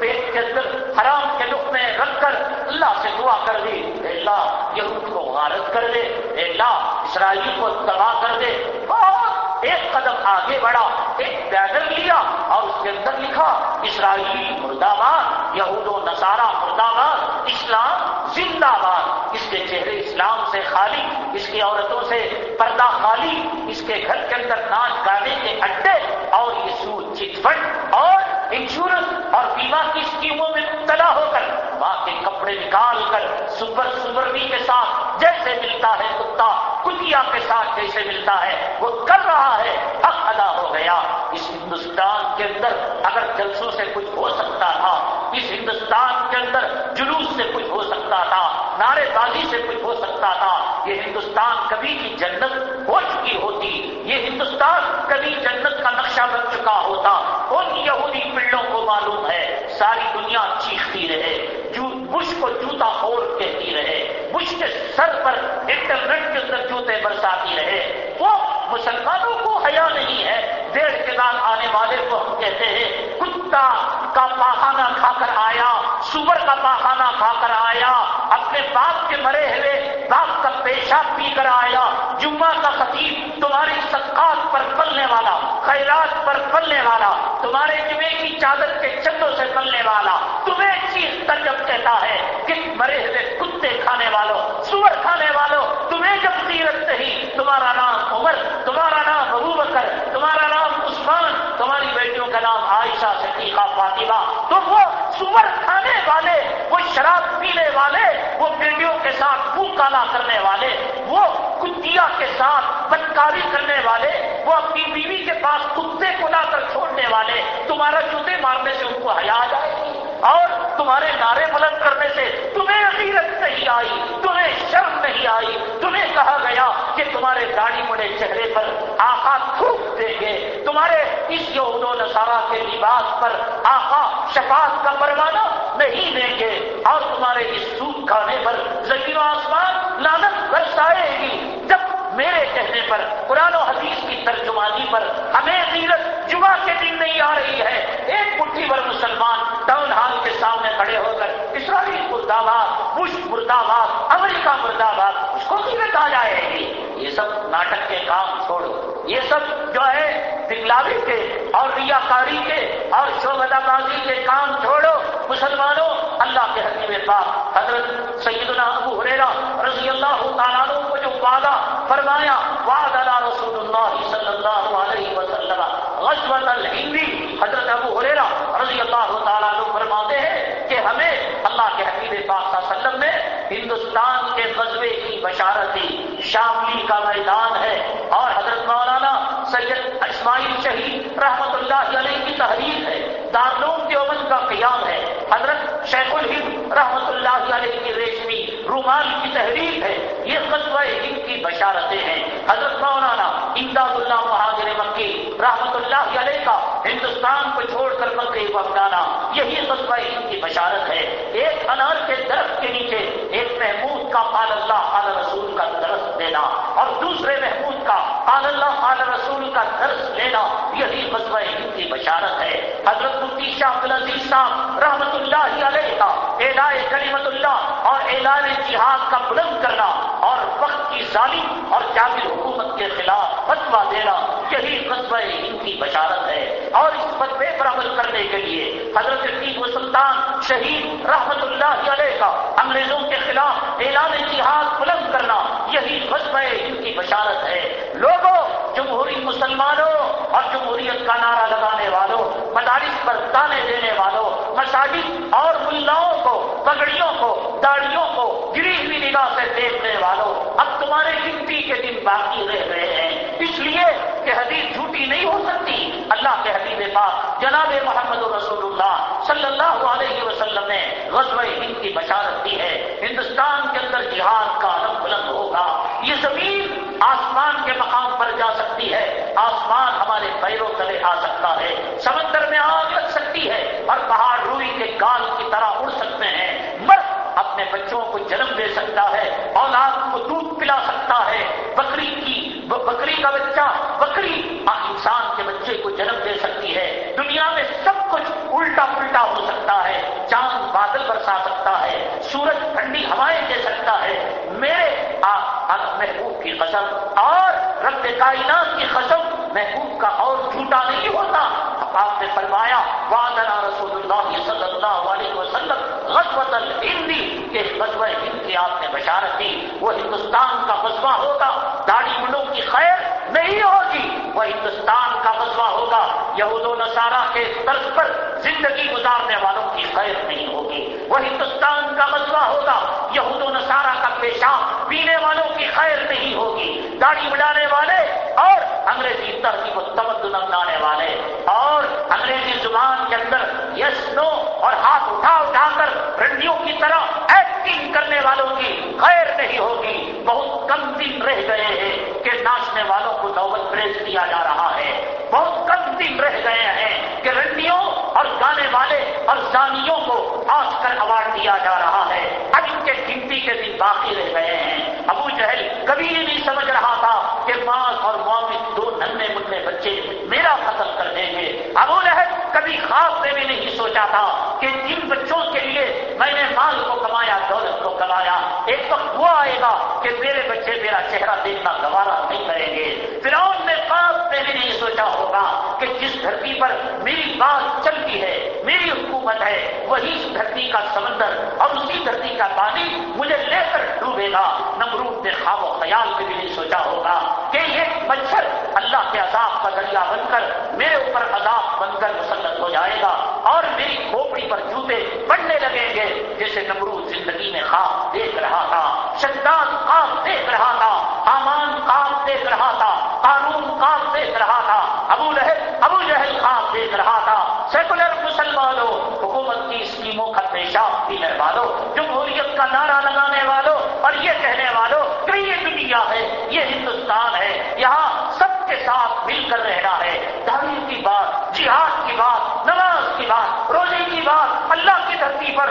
پیٹ کے اندر حرام کے لک میں رکھ کر اللہ سے دعا کر دی اے اللہ، یہود کو غارت کر دے۔ اے اللہ، اسرائیل کو تباہ کر دے۔ بہت ایک قدم آگے بڑھا، ایک بیگر لیا اور اس کے اندر لکھا، اسرائیلی مردآباد یہود و نصارہ مردآباد اسلام زندہ باد اس کے چہرے اسلام سے خالی، اس کی عورتوں سے پردہ خالی، اس کے گھر کے اندر ناچ گانے کے اڈے اور یہ سود چٹ اور انشورنس اور بیمہ کی اسکیموں میں مبتلا ہو کر وہاں کے کپڑے نکال کر سپر سپرنی کے ساتھ جیسے ملتا ہے کتا کتیا کے ساتھ جیسے ملتا ہے، وہ کر رہا ہے، حق ادا ہو گیا۔ اس ہندوستان کے اندر اگر جلسوں سے کچھ ہو سکتا تھا اس ہندوستان کے اندر جلوس سے کچھ ہو سکتا تھا، نعرے بازی سے کچھ ہو سکتا تھا۔ یہ ہندوستان کبھی کی جنت ہو چکی ہوتی۔ یہ ہندوستان کبھی جنت کا نقشہ بن چکا ہوتا۔ ان یہودی پلوں کو معلوم ہے، ساری دنیا چیختی رہے۔ بش کو جوتا اور کہتی رہے۔ بش کے سر پر انٹرنیٹ کے اندر جوتے برساتی رہے۔ وہ مسلمانوں کو حیا نہیں ہے۔ دیر کے بعد آنے والے کو ہم کہتے ہیں، کتا کا پاخانہ کھا کر آیا، سور کا پاخانہ کھا کر آیا، اپنے باپ کے مرے ہوئے باپ کا پیشاب پی کر آیا، جمعہ کا خطیب تمہاری صدقات پر پلنے والا، خیرات پر پلنے والا، تمہارے جمعے کی چادر کے چندوں سے پلنے والا، تمہیں چیز تجب کہتا ہے کہ مرے ہوئے کتے کھانے والوں، سور کھانے والوں، تمہیں جب سیرت نہیں، تمہارا نام عمر، تمہارا نام ابو بکر، تمہارا نام عثمان تمہاری بیٹیوں کا نام عائشہ، صدیقہ، فاطمہ، تو وہ سور کھانے والے، وہ شراب پینے والے، وہ بیٹیوں کے ساتھ منہ کالا کرنے والے، وہ کتیا کے ساتھ بدکاری کرنے والے، وہ اپنی بیوی کے پاس کتے کو لا کر چھوڑنے والے، تمہارا جوتے مارنے سے ان کو حیا جائے گی۔ اور تمہارے نعرے بلند کرنے سے تمہیں عقیرت نہیں آئی، تمہیں شرم نہیں آئی، تمہیں کہا گیا کہ تمہارے داڑھی مڑے چہرے پر آقا تھوک دیں گے۔ تمہارے اس یہود و نصارہ کے لباس پر آقا شفاعت کا پروانہ نہیں دیں گے۔ اور تمہارے اس سود کھانے پر زمین و آسمان لانت برسائے گی۔ جب میرے کہنے پر، قرآن و حدیث کی ترجمانی پر ہمیں غیرت جمعہ کے دن نہیں آ رہی ہے۔ ایک مٹھی بھر مسلمان ٹاؤن ہال کے سامنے کھڑے ہو کر اسرائیل مرداباد بش مرداباد، امریکہ مرداباد، اس کو غیرت آ جائے؟ گی یہ سب ناٹک کے کام چھوڑو۔ یہ سب جو ہے دگلاوی کے اور ریاکاری کے اور شوبدہ بازی کے کام چھوڑو۔ مسلمانوں، اللہ کے حقیب پاک، حضرت سیدنا ابو حریرا رضی اللہ تعالیٰ کو جو وعدہ فرمایا، وعد اللہ رسول اللہ صلی اللہ علیہ وسلم غزوت الہندی حضرت ابو حریرا رضی اللہ تعالیٰ عنہ فرماتے ہیں کہ ہمیں اللہ کے حقیب پاک صلی اللہ علیہ وسلم نے ہندوستان کے غزبے کی بشارتی شاملی کا میدان ہے۔ اور حضرت مولانا سید اسماعیل شہید رحمت اللہ علیہ کی تحریر ہے۔ دارلوم دیوبند کا قیام ہے۔ حضرت شیخ الہند رحمت اللہ علیہ کی ریشمی رومال کی تحریر ہے، یہ قصبہ ہند کی بشارتیں ہیں۔ حضرت مولانا امداد اللہ مہاجر مکی رحمت اللہ علیہ کا ہندوستان کو چھوڑ کر مکے کو اپنانا یہی قصبہ ہند کی بشارت ہے۔ ایک انار کے درخت کے نیچے ایک محمود کا قال اللہ قال رسول کا درس دینا اور دوسرے محمود کا قال اللہ قال رسول کا درس لینا، یہی قصبہ ہند کی بشارت ہے۔ حضرت مفتی شاہ العزیز صاحب رحمت اللہ علیہ کا اعلان کلیمت اللہ اعلان جہاد کا بلند کرنا اور وقت کی ظالم اور جاگل حکومت کے خلاف فتوا دینا، یہی قصبہ ان کی بشارت ہے۔ اور اس فتوے پر عمل کرنے کے لیے حضرت و سلطان شہید رحمت اللہ علیہ کا انگریزوں کے خلاف اعلان جہاد بلند کرنا، یہی قصبہ ان کی بشارت ہے۔ لوگوں جمہوری مسلمانوں اور جمہوریت کا نعرہ لگانے والوں، مدارس پر تانے دینے والوں مساجد اور ملاؤں کو، پگڑیوں کو، داڑیوں کو گری ہوئی نگاہ سے دیکھنے والوں، اب تمہارے گنتی کے دن باقی رہ رہے ہیں۔ اس لیے کہ حدیث جھوٹی نہیں ہو سکتی۔ اللہ کے حبیب پاک جناب محمد رسول اللہ صلی اللہ علیہ وسلم نے غزوہ ہند کی بشارت دی ہے۔ ہندوستان کے اندر جہاد کا علم بلند ہوگا۔ یہ زمین آسمان کے مقام پر جا سکتی ہے۔ آسمان ہمارے پیروں تلے آ سکتا ہے۔ سمندر میں آگ لگ سکتی ہے اور پہاڑ روئی کے گال کی طرح اڑ سکتے ہیں۔ مرد اپنے بچوں کو جنم دے سکتا ہے، اولاد کو دودھ پلا سکتا ہے۔ بکری کی بکری کا بچہ، بکری انسان کے بچے کو جنم دے سکتی ہے۔ دنیا میں سب کچھ الٹا پلٹا ہو سکتا ہے۔ چاند بادل برسا سکتا ہے۔ سورج ٹھنڈی ہوائیں دے سکتا ہے۔ میرے آپ محبوب کی قسم اور رب کائنات کی قسم محبوب کا اور جھوٹا نہیں ہوتا۔ آپ نے فرمایا وادنا رسول اللہ صلی اللہ علیہ وسلم غزوت الہندی کے غزوہ ہند کی آپ نے بشارت دی، وہ ہندوستان کا غزوہ ہوگا۔ داڑھی منڈوں کی خیر نہیں ہوگی، وہ ہندوستان کا غزوہ ہوگا۔ یہود و نصارہ کے طرز پر زندگی گزارنے والوں کی خیر نہیں ہوگی۔ وہ ہندوستان کا غزوہ ہوگا۔ یہود و نصارہ کا پیشاب پینے والوں کی خیر نہیں ہوگی۔ داڑھی بڑھانے والے اور انگریزی ترتیب و تمدن اپنانے والے اور انگریزی زبان کے اندر یس، نو اور ہاتھ اٹھا اٹھا کر رنڈیوں کی طرح ایکٹنگ کرنے والوں کی خیر نہیں ہوگی۔ بہت کم دن رہ گئے ہیں کہ ناچنے والوں کو نوبت پریس دیا جا رہا ہے۔ بہت کم دن رہ گئے ہیں کہ رنڈیوں اور گانے والے اور زانیوں کو آسکر اوارڈ دیا جا رہا ہے۔ اب ان کے گنتی کے دن باقی رہ گئے ہیں۔ ابو جہل کبھی یہ نہیں سمجھ رہا تھا کہ ماں اور معامل دو ننے منہ بچے میرا قتل کر دیں گے۔ ابو لہب کبھی خواب میں بھی نہیں سوچا تھا کہ جن بچوں کے لیے میں نے مال کو کمایا، دولت کو کمایا۔ ایک وقت وہ آئے گا کہ میرے بچے میرا چہرہ دیکھنا گوارا نہیں کریں گے۔ پھر نے خواب میں بھی نہیں سوچا ہوگا کہ جس دھرتی پر میری بات چلتی ہے، میری حکومت ہے، وہی اس دھرتی کا سمندر اور اسی دھرتی کا پانی مجھے لے کر ڈوبے گا۔ نمرود نے خواب و خیال میں بھی نہیں سوچا ہوگا کہ یہ مچھر اللہ کے عذاب کا ذریعہ بن کر میرے اوپر عذاب بن کر مسلط ہو جائے گا اور میری کھوپڑی پر جوتے بڑھنے لگیں گے جیسے نمرود زندگی میں خواب دیکھ رہا تھا، شداد خواب دیکھ رہا تھا حامان خواب دیکھ رہا تھا قانون خواب دیکھ رہا تھا، ابو لہب، ابو جہل خواب دیکھ رہا تھا سیکولر مسلمانوں، حکومت کی اسکیموں کا پیشاب پینے والوں جمہوریت کا نعرہ لگانے والوں اور یہ کہنے والوں کہ یہ دنیا ہے، یہ ہندوستان ہے، یہاں سب کے ساتھ مل کر رہنا ہے۔ تعلیم کی بات، جہاد کی بات، نماز کی بات، روزے کی بات، اللہ کی دھرتی پر،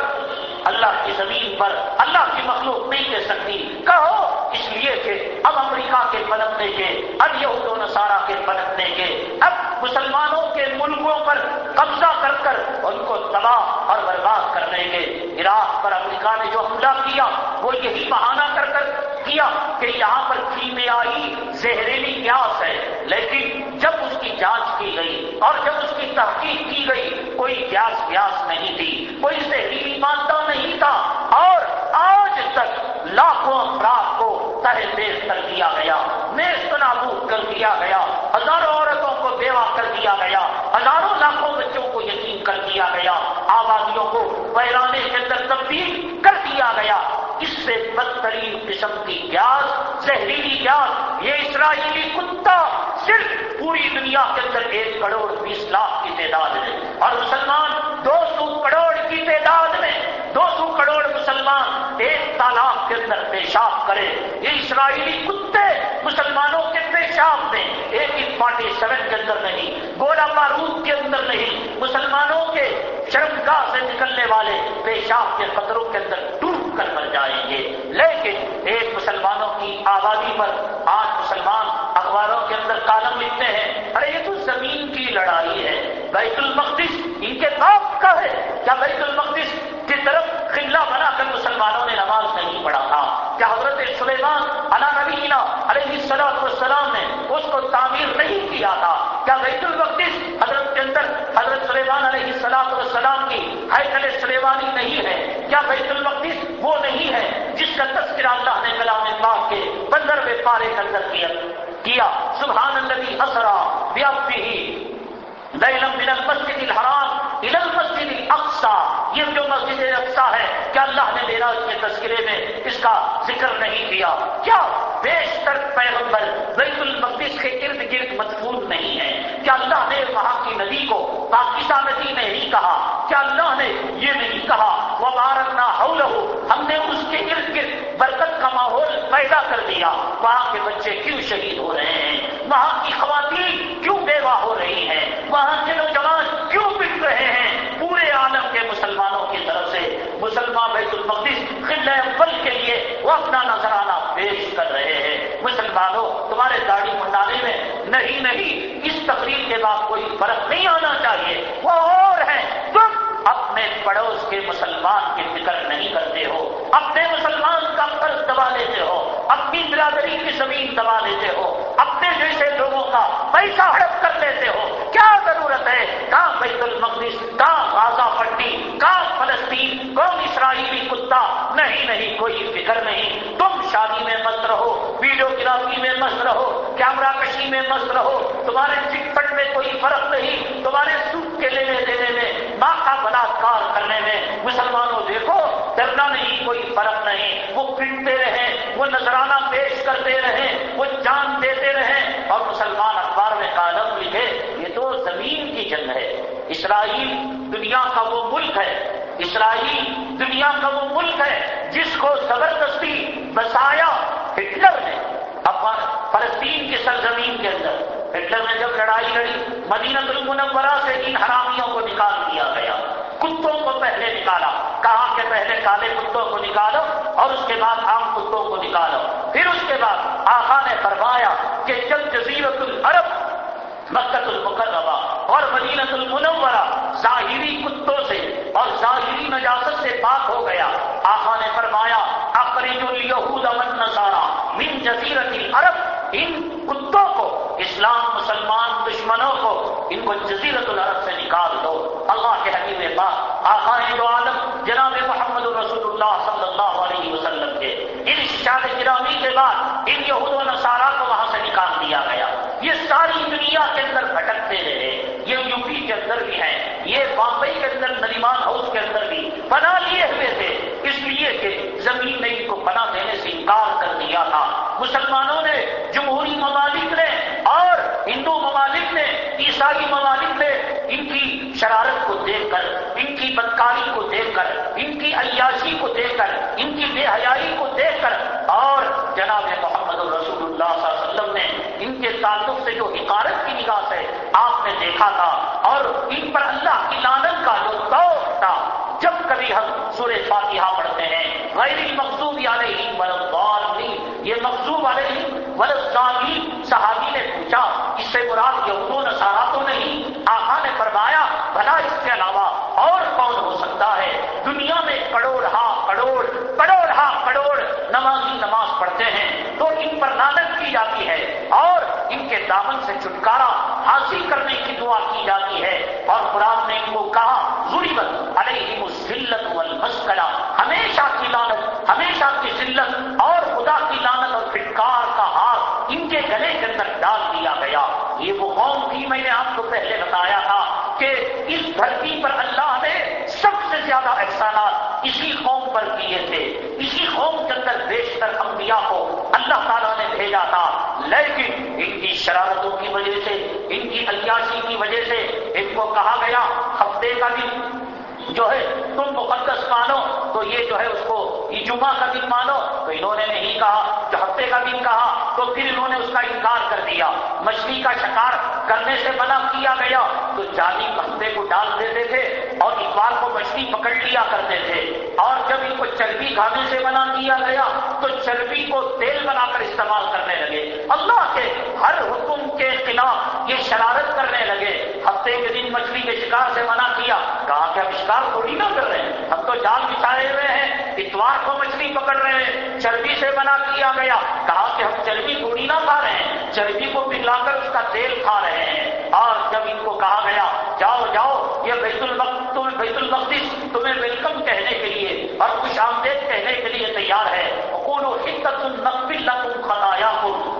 اللہ کی زمین پر، اللہ کی مخلوق نہیں دے سکتی۔ کہو اس لیے کہ اب امریکہ کے پلٹنے کے، اب یہود و نصارہ کے پلٹنے کے، اب مسلمانوں کے ملکوں پر قبضہ کر کر ان کو تباہ اور برباد کرنے کے، عراق پر امریکہ نے جو حملہ کیا، وہ یہی بہانہ کر کر کیا کہ یہاں پر کیمیائی زہریلی گیس ہے۔ لیکن جب اس کی جانچ کی گئی اور جب اس کی تحقیق کی گئی، کوئی گیس ویاس نہیں تھی، کوئی زہریلی مادہ نہیں تھا۔ اور آج تک لاکھوں افراد کو تہ تیز کر دیا گیا نیست نابود کر دیا گیا، ہزاروں عورتوں کو بیوہ کر دیا گیا، ہزاروں لاکھوں بچوں کو یقین کر دیا گیا، آبادیوں کو ویرانے کے اندر تبدیل کر دیا گیا۔ اس سے بدترین قسم کی گیس زہریلی گیس یہ اسرائیلی کتا صرف پوری دنیا کے اندر ایک کروڑ بیس لاکھ کی تعداد میں اور مسلمان دو سو کروڑ کی تعداد میں دو سو کروڑ مسلمان ایک تالاب کے اندر پیشاب کرے یہ اسرائیلی کتے مسلمانوں کے پیشاب میں ایک ایک فارٹی سیون کے اندر نہیں گولا بارود کے اندر نہیں۔ مسلمانوں کے شرمگاہ سے نکلنے والے پیشاب کے خطروں کے اندر ڈوب کر مر جائیں گے۔ لیکن ایک مسلمانوں کی آبادی پر آج مسلمان اخباروں کے اندر کالم لکھتے ہیں، ارے یہ تو زمین کی لڑائی ہے۔ بیت المقدس ان کے باپ کا ہے۔ کیا بیت المقدس کی طرف قلعہ بنا کر مسلمانوں نے نماز نہیں پڑھا تھا؟ کیا حضرت سلیمان علا نبینا علیہ السلام والسلام نے اس کو تعمیر نہیں کیا تھا؟ کیا بیت المقدس حضرت کے اندر حضرت سلیمان علیہ السلام والسلام کی حیثل سلیمانی نہیں ہے، کیا بیت المقدس وہ نہیں ہے جس کا تذکرہ اللہ نے کلام پاک کے پندرہویں پارے کے اندر کیا؟ سبحان النبی اسرا ویاپی من المسجد الحرام الى المسجد الاقصى یہ جو مسجد اقصا ہے کیا اللہ نے میرا اس کے تذکرے میں اس کا ذکر نہیں کیا؟ کیا بیشتر پیغمبر بیت المقدس کے ارد گرد مدفون نہیں ہے؟ کیا اللہ نے وہاں کی ندی کو پاکستان ندی نے نہیں کہا؟ کیا اللہ نے یہ نہیں کہا؟ وہ بارک نہ ہم نے اس کے ارد گرد برکت کا ماحول پیدا کر دیا۔ وہاں کے بچے کیوں شہید ہو رہے ہیں؟ وہاں کی خواتین کیوں بیوہ ہو رہی ہیں وہاں کے نوجوان کیوں بک رہے ہیں؟ پورے عالم کے مسلمانوں کی طرف سے مسلمان بیت المقدس خل اول کے لیے وہ اپنا نظرانہ پیش کر رہے ہیں۔ مسلمانوں، تمہارے داڑھی منڈانے میں نہیں نہیں، اس تقریر کے بعد کوئی فرق نہیں آنا چاہیے۔ وہ اور ہے تم اپنے پڑوس کے مسلمان کی فکر نہیں کرتے ہو۔ اپنے مسلمان کا قرض دبا لیتے ہو۔ اپنی برادری کی زمین دبا لیتے ہو۔ اپنے جیسے لوگوں کا پیسہ ہڑپ کر لیتے ہو۔ کیا ضرورت ہے؟ کہاں بیت المقدس؟ کہاں غازہ پٹی؟ کہاں فلسطین؟ کون اسرائیلی کتا؟ نہیں نہیں، کوئی فکر نہیں۔ تم شادی میں مست رہو، ویڈیو گرافی میں مست رہو، کیمرہ کشی میں مست رہو۔ تمہارے چٹ پٹ میں کوئی فرق نہیں۔ تمہارے سوکھ کے لینے دینے میں ماں کا بلاکار کرنے میں مسلمانوں دیکھو۔ ڈرنا نہیں، کوئی فرق نہیں۔ وہ پٹتے رہیں، وہ نذرانہ پیش کرتے رہیں، وہ جان دیتے رہیں۔ اور مسلمان اخبار میں کالم لکھے، یہ تو زمین کی جنگ ہے۔ اسرائیل دنیا کا وہ ملک ہے۔ اسرائیل دنیا کا وہ ملک ہے جس کو زبردستی بسایا ہٹلر نے۔ فلسطین کی سرزمین کے اندر۔ ہٹلر نے جب لڑائی لڑی مدینہ المنورہ سے ان حرامیوں کو نکال دیا گیا۔ کتوں کو پہلے نکالا؟ کہا کہ پہلے کالے کتوں کو نکالو اور اس کے بعد عام کتوں کو نکالو پھر اس کے بعد آقا نے فرمایا کہ جب جزیرت العرب مکت المقربہ اور مدینت المنورہ ظاہری کتوں سے اور ظاہری نجاست سے پاک ہو گیا۔ آقا نے فرمایا اخرج الیہود والنصارى من جزیرت العرب، ان کتوں کو اسلام مسلمان دشمنوں کو ان کو جزیرت العرب سے نکال دو۔ اللہ کے حبیب پاک آقا دو عالم، جناب محمد رسول اللہ صلی اللہ علیہ وسلم کے۔ ان شاد گرامی کے بعد ان یہود و نصارہ کو وہاں سے نکال دیا گیا۔ یہ ساری دنیا کے اندر بھٹکتے رہے۔ یہ یو پی کے اندر بھی ہیں، یہ بامبئی کے اندر، نریمان ہاؤس کے اندر بھی بنا لیے ہوئے تھے۔ اس لیے کہ زمین نے ان کو بنا دینے سے انکار کر دیا تھا۔ مسلمانوں نے، جمہوری ممالک نے اور ہندو ممالک نے، عیسائی ممالک نے ان کی شرارت کو دیکھ کر، ان کی بدکاری کو دیکھ کر، ان کی عیاشی کو دیکھ کر، ان کی بے حیائی کو دیکھ کر اور جناب محمد رسول اللہ صلی اللہ علیہ وسلم نے ان کے تعلق لوگوں سے جو حکارت کی نگاہ سے آپ نے دیکھا تھا اور ان پر اللہ کی لانت کا جو دور تھا، جب کبھی ہم سورہ فاتحہ پڑھتے ہیں، غیر مقصوب علیہ ولدالین یہ مقصوب علیہ ولدالین صحابی نے پوچھا، اس سے مراد یہود و نصارہ تو نہیں؟ آقا نے فرمایا، بھلا اس کے علاوہ اور کون ہو سکتا ہے؟ دنیا میں کروڑ ہا کروڑ کروڑ ہا کروڑ نمازی نماز پڑھتے ہیں، تو ان پر لانت کی جاتی ہے اور ان کے دامن سے چھٹکارا حاصل کرنے کی دعا کی جاتی ہے۔ اور قرآن نے ان کو کہا ضرورت علیہ ذلت والمسکرہ ہمیشہ کی لانت ہمیشہ کی ذلت۔ اور خدا کی لانت اور پھٹکار کا ہاتھ ان کے گلے کے اندر ڈال دیا گیا۔ یہ وہ قوم تھی، میں نے آپ کو پہلے بتایا تھا کہ اس دھرتی پر اللہ نے سب سے زیادہ احسانات اسی قوم پر کیے تھے۔ اسی قوم کے اندر بیشتر انبیاء کو اللہ تعالیٰ نے بھیجا تھا۔ لیکن ان کی شرارتوں کی وجہ سے، ان کی عیاشی کی وجہ سے ان کو کہا گیا، ہفتے کا دن جو ہے، تم مقدس مانو، تو یہ جو ہے، اس کو یہ جمعہ کا دن مانو۔ تو انہوں نے نہیں کہا، جو ہفتے کا دن کہا، تو پھر انہوں نے اس کا انکار کر دیا۔ مچھلی کا شکار کرنے سے منع کیا گیا تو جالی ہفتے کو ڈال دیتے تھے اور اتوار کو مچھلی پکڑ لیا کرتے تھے۔ اور جب ان کو چربی کھانے سے منع کیا گیا تو چربی کو تیل بنا کر استعمال کرنے لگے۔ اللہ کے ہر حکم کے خلاف یہ شرارت کرنے لگے۔ ہفتے کے دن مچھلی کے شکار سے منع کیا۔ کہا کہ ہم شکار تھوڑی نہ کر رہے ہیں۔ ہم تو جال بچھائے ہوئے ہیں۔ اتوار کو مچھلی پکڑ رہے ہیں۔ چربی سے منع کیا گیا۔ کہا کہ ہم چربی تھوڑی نہ کھا رہے ہیں۔ چربی کو پگلا کر اس کا تیل کھا رہے ہیں۔ اور جب ان کو کہا گیا، جاؤ جاؤ، یہ بیت المقد تم بیت المقدس تمہیں ویلکم کہنے کے لیے اور خوش آمدید کہنے کے لیے تیار ہے۔ کونو حصت النقبل لکم خطایا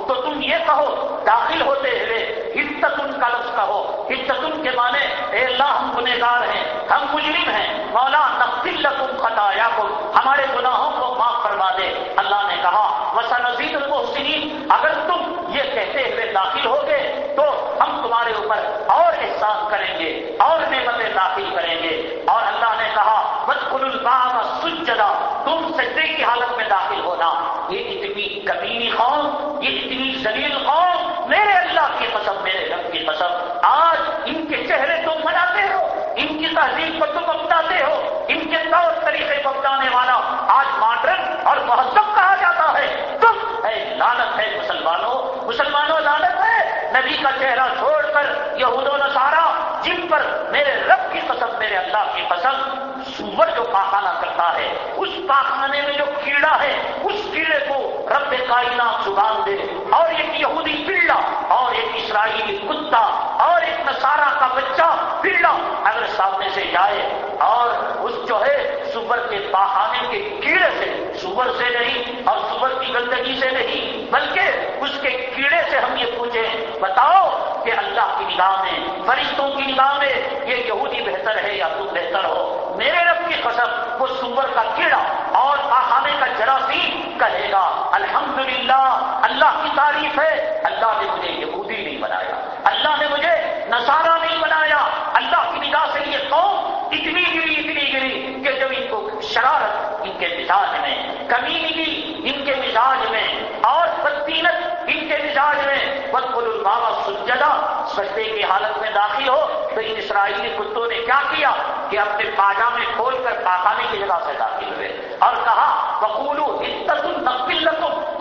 تو تم یہ کہو، داخل ہوتے ہوئے حصت ان کا لفظ کہو۔ حصت ان کے معنی اے اللہ، ہم گنہگار ہیں، ہم مجرم ہیں۔ مولا نقبل لکم خطایا ہمارے گناہوں کو معاف فرما دے۔ اللہ نے کہا وسا نزید المحسنین۔ اگر تم یہ کہتے ہوئے داخل ہوگے تو ہم تمہارے اوپر اور احسان کریں گے، اور نعمتیں داخل کریں گے۔ اور اللہ نے کہا بس الباب سجدہ تم سجدے کی حالت میں داخل ہونا۔ یہ اتنی کبیری قوم، یہ اتنی زلیل قوم، میرے اللہ کی قسم، میرے رب کی قسم۔ آج ان کے چہرے تم بناتے ہو، ان کی تہذیب کو تم اپناتے ہو، ان کے طور طریقے کو اپنانے والا آج ماڈرن اور مہذب کہا جاتا ہے۔ ہے لانت ہے مسلمانوں. مسلمانوں لانت ہے. نبی کا چہرہ چھوڑ کر یہود و نصارہ، جن پر میرے رب کی قسم، میرے اللہ کی قسم، سور جو پاخانہ کرتا ہے، اس پاخانے میں جو کیڑا ہے، اس کیڑے کو رب کائنات زبان دے. اور ایک یہودی پیڑا اور ایک اسرائیلی کتا، اور ایک نسارا کا بچہ پیڑا اگر سامنے سے جائے. اور اس جو ہے، سور کے پاخانے کے کیڑے سے، سور سے نہیں سور کی گندگی سے نہیں، بلکہ اس کے کیڑے سے ہم یہ پوچھیں، بتاؤ کہ اللہ کی نگاہ میں، فرشتوں کی نگاہ میں یہ یہودی بہتر ہے یا تم بہتر ہو؟ میرے رب کی قسم، وہ سور کا کیڑا اور پاخانے کا جراثیم کہے گا، الحمدللہ، اللہ کی تعریف ہے، اللہ نے مجھے یہودی نہیں بنایا، اللہ نے مجھے نصارہ نہیں بنایا، اللہ کی نگاہ سے یہ قوم اتنی گری اتنی گری کہ جب ان کو شرارت ان کے مزاج میں کمی ملی ان کے مزاج میں، اور بدینت ان کے مزاج میں۔ بد البابا سجدہ سجدے کی حالت میں داخل ہو۔ تو ان اسرائیلی کتوں نے کیا کیا؟ کہ اپنے پاجامے کھول کر پاخانے کی جگہ سے داخل ہوئے۔ اور کہا بکولو نقل النقل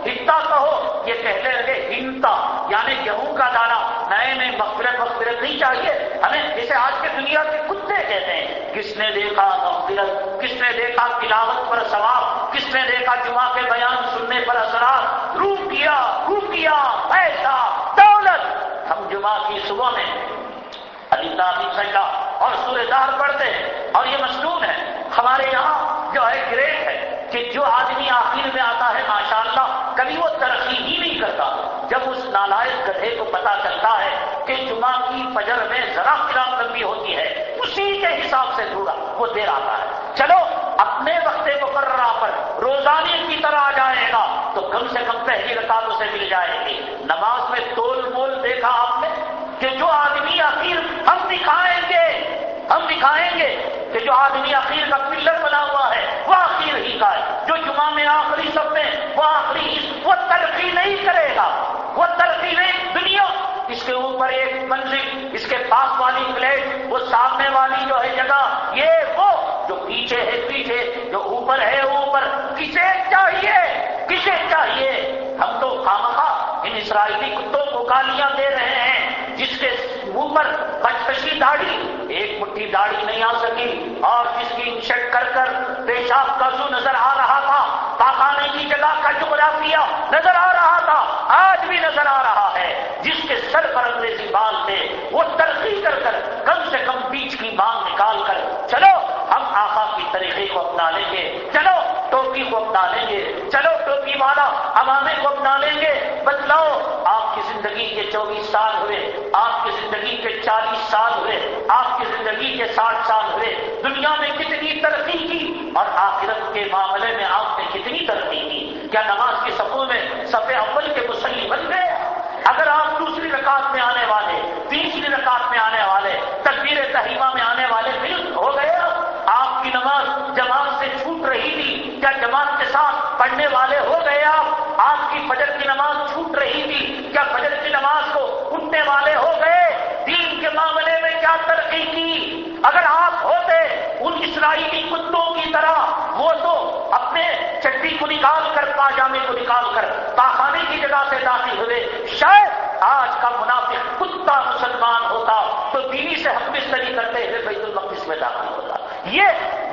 لکم ہتا کہو، یہ کہنے لگے ہنتا یعنی گیہوں کا دانا۔ نئے نئے مغفرت مغفرت نہیں چاہیے۔ ہمیں جسے آج کے دنیا کے کتے کہتے ہیں۔ کس نے دیکھا مغفرت؟ کس نے دیکھا تلاوت پر ثواب؟ کس نے دیکھا جمعہ کے بیان سننے پر اثرات؟ رو کیا رو کیا پیسہ، دولت۔ ہم جمعہ کی صبح میں علی سجا اور سورہ دار پڑھتے ہیں۔ اور یہ مصنون ہے، ہمارے یہاں جو ہے گریٹ ہے کہ جو آدمی آخر میں آتا ہے، ماشاءاللہ کبھی وہ ترقی ہی نہیں کرتا۔ جب اس نالائق گدھے کو پتا چلتا ہے کہ جمعہ کی فجر میں ذرا خلاف لمبی ہوتی ہے، اسی کے حساب سے تھوڑا وہ دیر آتا ہے۔ چلو، اپنے وقت مقررہ پر روزانے کی طرح آ جائے گا، تو کم سے کم پہلی رکعتوں سے مل جائے گی۔ نماز میں تول مول دیکھا آپ نے؟ کہ جو آدمی آخر ہم دکھائیں گے ہم دکھائیں گے کہ جو آدمی آخر کا پلر بنا ہوا ہے، وہ آخر ہی کا ہے۔ جو جمعہ میں آخری سب میں، وہ آخری وہ ترقی نہیں کرے گا۔ وہ ترقی نہیں، دنیا۔ اس کے اوپر ایک منزل، اس کے پاس والی پلیٹ وہ سامنے والی جو ہے جگہ، یہ وہ جو پیچھے ہے، پیچھے۔ جو اوپر ہے، اوپر۔ کسے چاہیے؟ کسے چاہیے؟ ہم تو خامخا ان اسرائیلی کتوں کو گالیاں دے رہے ہیں۔ جس کے منہ پر بچپشی داڑھی، ایک مٹھی داڑھی نہیں آ سکی اور جس کی انشٹ کر کر پیشاب کا جو نظر آ رہا تھا، پاخانے کی جگہ کا جغرافیہ نظر آ رہا تھا، آج بھی نظر آ رہا ہے۔ جس کے سر پر انگریزی بال تھے، وہ ترقی کر کر کم سے کم بیچ کی مانگ نکال کر، چلو، ہم آخا کی طریقے کو اپنا لیں گے۔ چلو، ٹوپی کو اپنا لیں گے۔ چلو، ٹوپی والا عوامے کو اپنا لیں گے۔ بتلاؤ، آپ کی زندگی کے چوبیس سال ہوئے آپ کی زندگی کے چالیس سال ہوئے، آپ کی زندگی کے ساٹھ سال ہوئے، دنیا میں کتنی ترقی کی اور آخرت کے معاملے میں آپ نے کتنی ترقی کی؟ کیا نماز کی صفوں میں سفید اول کے مسلی بن گئے؟ اگر آپ دوسری رکعت میں آنے والے، تیسری رکعت میں آنے والے تقبیر تحریمہ میں آنے والے پھر ہو گئے آپ کی نماز جماعت سے چھوٹ رہی تھی، کیا جماعت کے ساتھ پڑھنے والے ہو گئے آپ کی فجر کی نماز چھوٹ رہی تھی کیا فجر کی نماز کو اٹھنے والے ہو گئے دین کے معاملے میں ترقی کی۔ اگر آپ ہوتے ان اسرائیلی کتوں کی طرح، وہ تو اپنے چٹی کو نکال کر، پاجامے کو نکال کر، پاخانے کی جگہ سے داخل ہوئے۔ شاید آج کا منافق کتا مسلمان ہوتا، تو دینی سے ہم بستری کرتے ہوئے بیت المقدس میں داخل ہوتا۔ یہ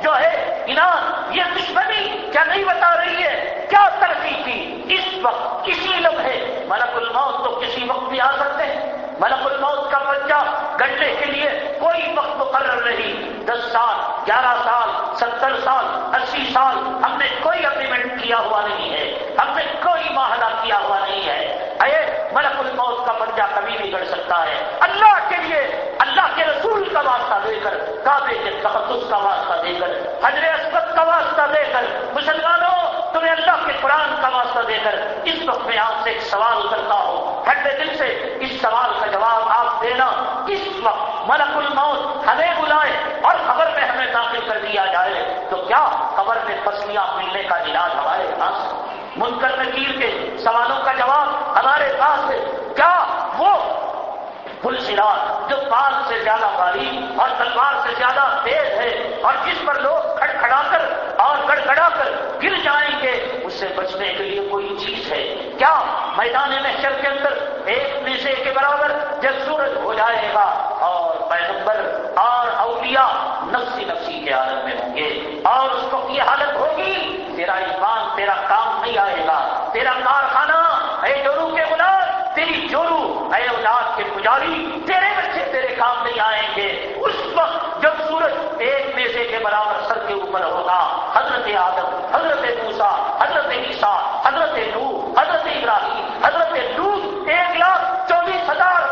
جو ہے انعام یہ دشمنی کیا نہیں بتا رہی ہے؟ کیا ترقی کی؟ اس وقت کسی لمحے ملک الموت تو کسی وقت بھی آ سکتے ہیں۔ ملک الموت کا پنجہ گنٹے کے لیے کوئی وقت مقرر نہیں۔ دس سال، گیارہ سال، ستر سال، اسی سال ہم نے کوئی اگریمنٹ کیا ہوا نہیں ہے۔ ہم نے کوئی معاہدہ کیا ہوا نہیں ہے۔ اے، ملک الموت کا پنجہ کبھی بھی گڑ سکتا ہے۔ اللہ کے لیے، اللہ کے رسول کا واسطہ دے کر کعبے کے تحفظ کا واسطہ دے کر حضر اسپت کا واسطہ دے کر مسلمانوں، تمہیں اللہ کے قرآن کا واسطہ دے کر اس وقت میں آپ سے ایک سوال کرتا ہوں۔ ہٹے دل سے اس سوال کا جواب آپ دینا، اس وقت ملک الموت ہمیں بلائے اور خبر میں ہمیں داخل کر دیا جائے، تو کیا خبر میں فصلیاں ملنے کا علاج ہمارے پاس؟ منکر نکیر کے سوالوں کا جواب ہمارے پاس ہے۔ کیا وہ پل سراج جو پال سے زیادہ باری اور تلوار سے زیادہ تیز ہے اور جس پر لوگ کھڑکھڑا کر اور گڑگڑا کر گر جائیں گے، اس سے بچنے کے لیے کوئی چیز ہے۔ کیا میدان محشر کے اندر ایک پیسے کے برابر جب سورج ہو جائے گا؟ اور پیغمبر اور اولیاء نفسی نفسی کے حالت میں ہوں گے۔ اور اس کو یہ حالت ہوگی؟ تیرا ایمان، تیرا کام نہیں آئے گا۔ تیرا کارخانہ، اے جورو کے غلام، تیری جورو اے اولاد کے پجاری، تیرے بچے تیرے کام نہیں آئیں گے اس وقت جب سورج ایک پیسے کے برابر سر کے اوپر ہوگا حضرت آدم، حضرت موسا حضرت عیسیٰ، حضرت نو حضرت ابراہیم، حضرت دودھ ایک لاکھ چوبیس ہزار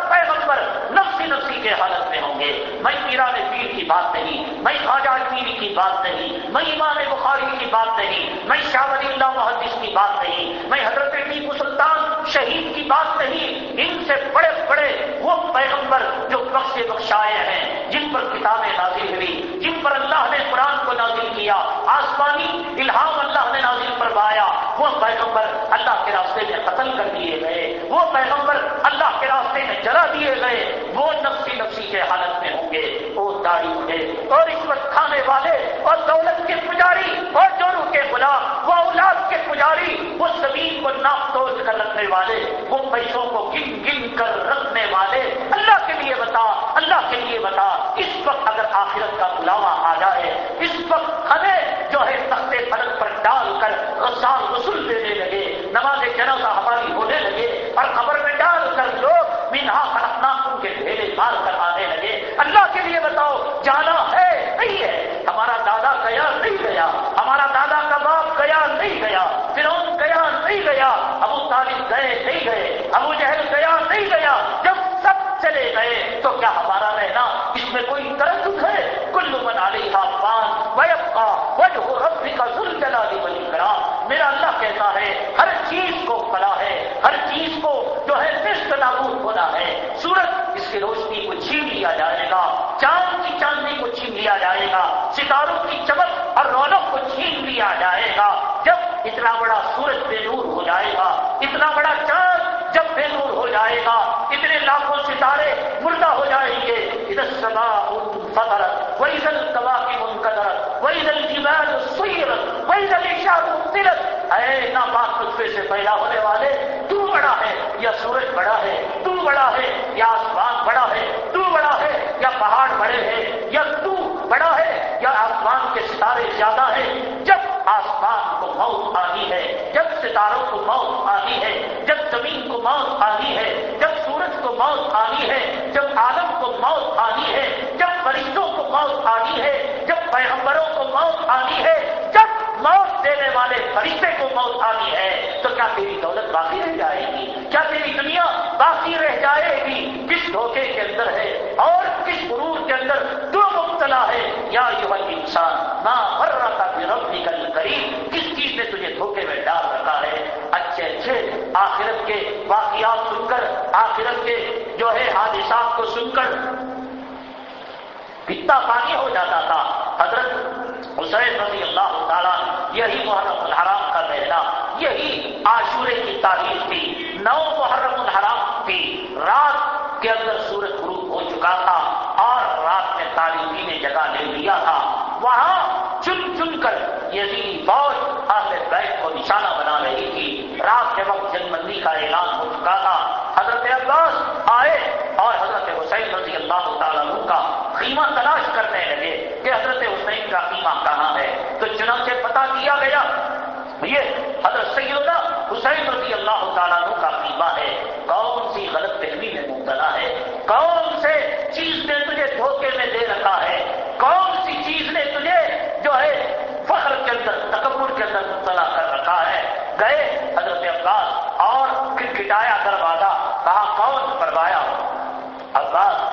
کے حالت میں ہوں گے۔ میں پیران پیر کی بات نہیں، میں خواجہ پیری کی بات نہیں، میں امام بخاری کی بات نہیں، میں شاہ ولی اللہ محدث کی بات نہیں، میں حضرت ٹیپو سلطان شہید کی بات نہیں۔ ان سے بڑے بڑے وہ پیغمبر جو بخش بخشائے ہیں، جن پر کتابیں نازل ہوئی، جن پر اللہ نے قرآن کو نازل کیا۔ آسمانی الہام اللہ وہ پیغمبر اللہ کے راستے میں قتل کر دیے گئے، وہ پیغمبر اللہ کے راستے میں جلا دیے گئے، وہ نفسی نفسی کے حالت میں ہوں گے۔ وہ داڑھی ہے اور وقت کھانے والے اور دولت کے پجاری اور جورو کے غلام، وہ اولاد کے پجاری، وہ زمین کو ناپ توڑ کر رکھنے والے، وہ پیسوں کو گن گن کر رکھنے والے۔ اللہ کے لیے بتا، اللہ کے لیے بتا۔ اس وقت اگر آخرت کا بلاوا کر رسال وصول دینے لگے، نماز جنازہ ہماری ہونے لگے اور خبر میں ڈال کر لوگ مینہا خرفنا ان کے ڈھیرے مار کر آنے لگے۔ اللہ کے لیے بتاؤ، جانا ہے، نہیں ہے۔ ہمارا دادا گیا، نہیں گیا۔ ہمارا دادا کا باپ گیا، نہیں گیا۔ فرون گیا، نہیں گیا۔ ابو طالب گئے، نہیں گئے۔ ابو جہل گیا، نہیں گیا۔ جب سب چلے گئے، تو کیا ہمارا رہنا؟ اس میں کوئی تردد ہے؟ کل من علیہ پان ویب کا وجہ ربی کا ظلم جلا دی بلی کرا میرا اللہ کہتا ہے، ہر چیز کو پلا ہے، ہر چیز کو جو ہے نشت نابود ہونا ہے۔ سورج اس کی روشنی کو چھین لیا جائے گا، چاند کی چاندنی کو چھین لیا جائے گا، ستاروں کی چمک اور رونق کو چھین لیا جائے گا۔ جب اتنا بڑا سورج بے نور ہو جائے گا، اتنا بڑا چاند جب بے نور ہو جائے گا، اتنے لاکھوں ستارے مردہ ہو جائیں گے۔ ادھر سدا فطرت وہی دل کبا کی منقدرت وہی دل جیوان سیرت اے نہ پاک سے پیدا ہونے والے، تو بڑا ہے، یا سورج بڑا ہے، تو بڑا ہے، یا آسمان بڑا ہے، تو بڑا ہے، یا پہاڑ بڑے ہیں، یا تو بڑا ہے، یا آسمان کے ستارے زیادہ ہیں۔ جب آسمان موت آنی ہے، جب ستاروں کو موت آنی ہے، جب زمین کو موت آنی ہے، جب سورج کو موت آنی ہے، جب عالم کو موت آنی ہے، جب فرشتوں کو موت آنی ہے، جب پیغمبروں کو موت آنی ہے، جب موت دینے والے فرشتے کو موت آنی ہے، تو کیا تیری دولت باقی رہ جائے گی؟ کیا تیری دنیا باقی رہ جائے گی؟ کس دھوکے کے اندر ہے اور کس غرور کے اندر تو مبتلا ہے؟ یا یہ انسان نہ مر رہا تھا کہ رب نکل کری کس چیز نے تجھے دھوکے میں ڈال رکھا ہے؟ اچھے اچھے آخرت کے واقعات سن کر، آخرت کے جو ہے حادثات کو سن کر، کتنا پانی ہو جاتا تھا۔ حضرت حسین رضی اللہ تعالیٰ یہی محرم الحرام کا مہینہ یہی عاشورے کی تاریخ تھی، نو محرم الحرام تھی۔ رات کے اندر سورج غروب ہو چکا تھا اور رات میں تاریخی نے جگہ لے لیا تھا۔ وہاں چن چن کر یزیدی فوج اہل بیت کو نشانہ بنا رہی تھی۔ رات کے وقت جنگ بندی کا اعلان ہو چکا تھا۔ حضرت عباس آئے اور حضرت حسین رضی اللہ تعالیٰ کا قیمہ تلاش کرنے لگے کہ حضرت حسین کا قیمہ کہاں ہے؟ تو چنانچہ پتا کیا گیا، یہ حضرت سیدنا حسین رضی اللہ تعالیٰ کا قیمہ ہے۔ کون سی غلط فہمی میں مبتلا ہے؟ کون سے چیز نے تجھے دھوکے میں دے رکھا ہے؟ کون سی چیز نے تجھے جو ہے فخر کے اندر، تکبر کے اندر مبتلا کر رکھا ہے؟ گئے حضرت عباس اور پھر کٹایا دروازہ، کہا کون پروایا عباس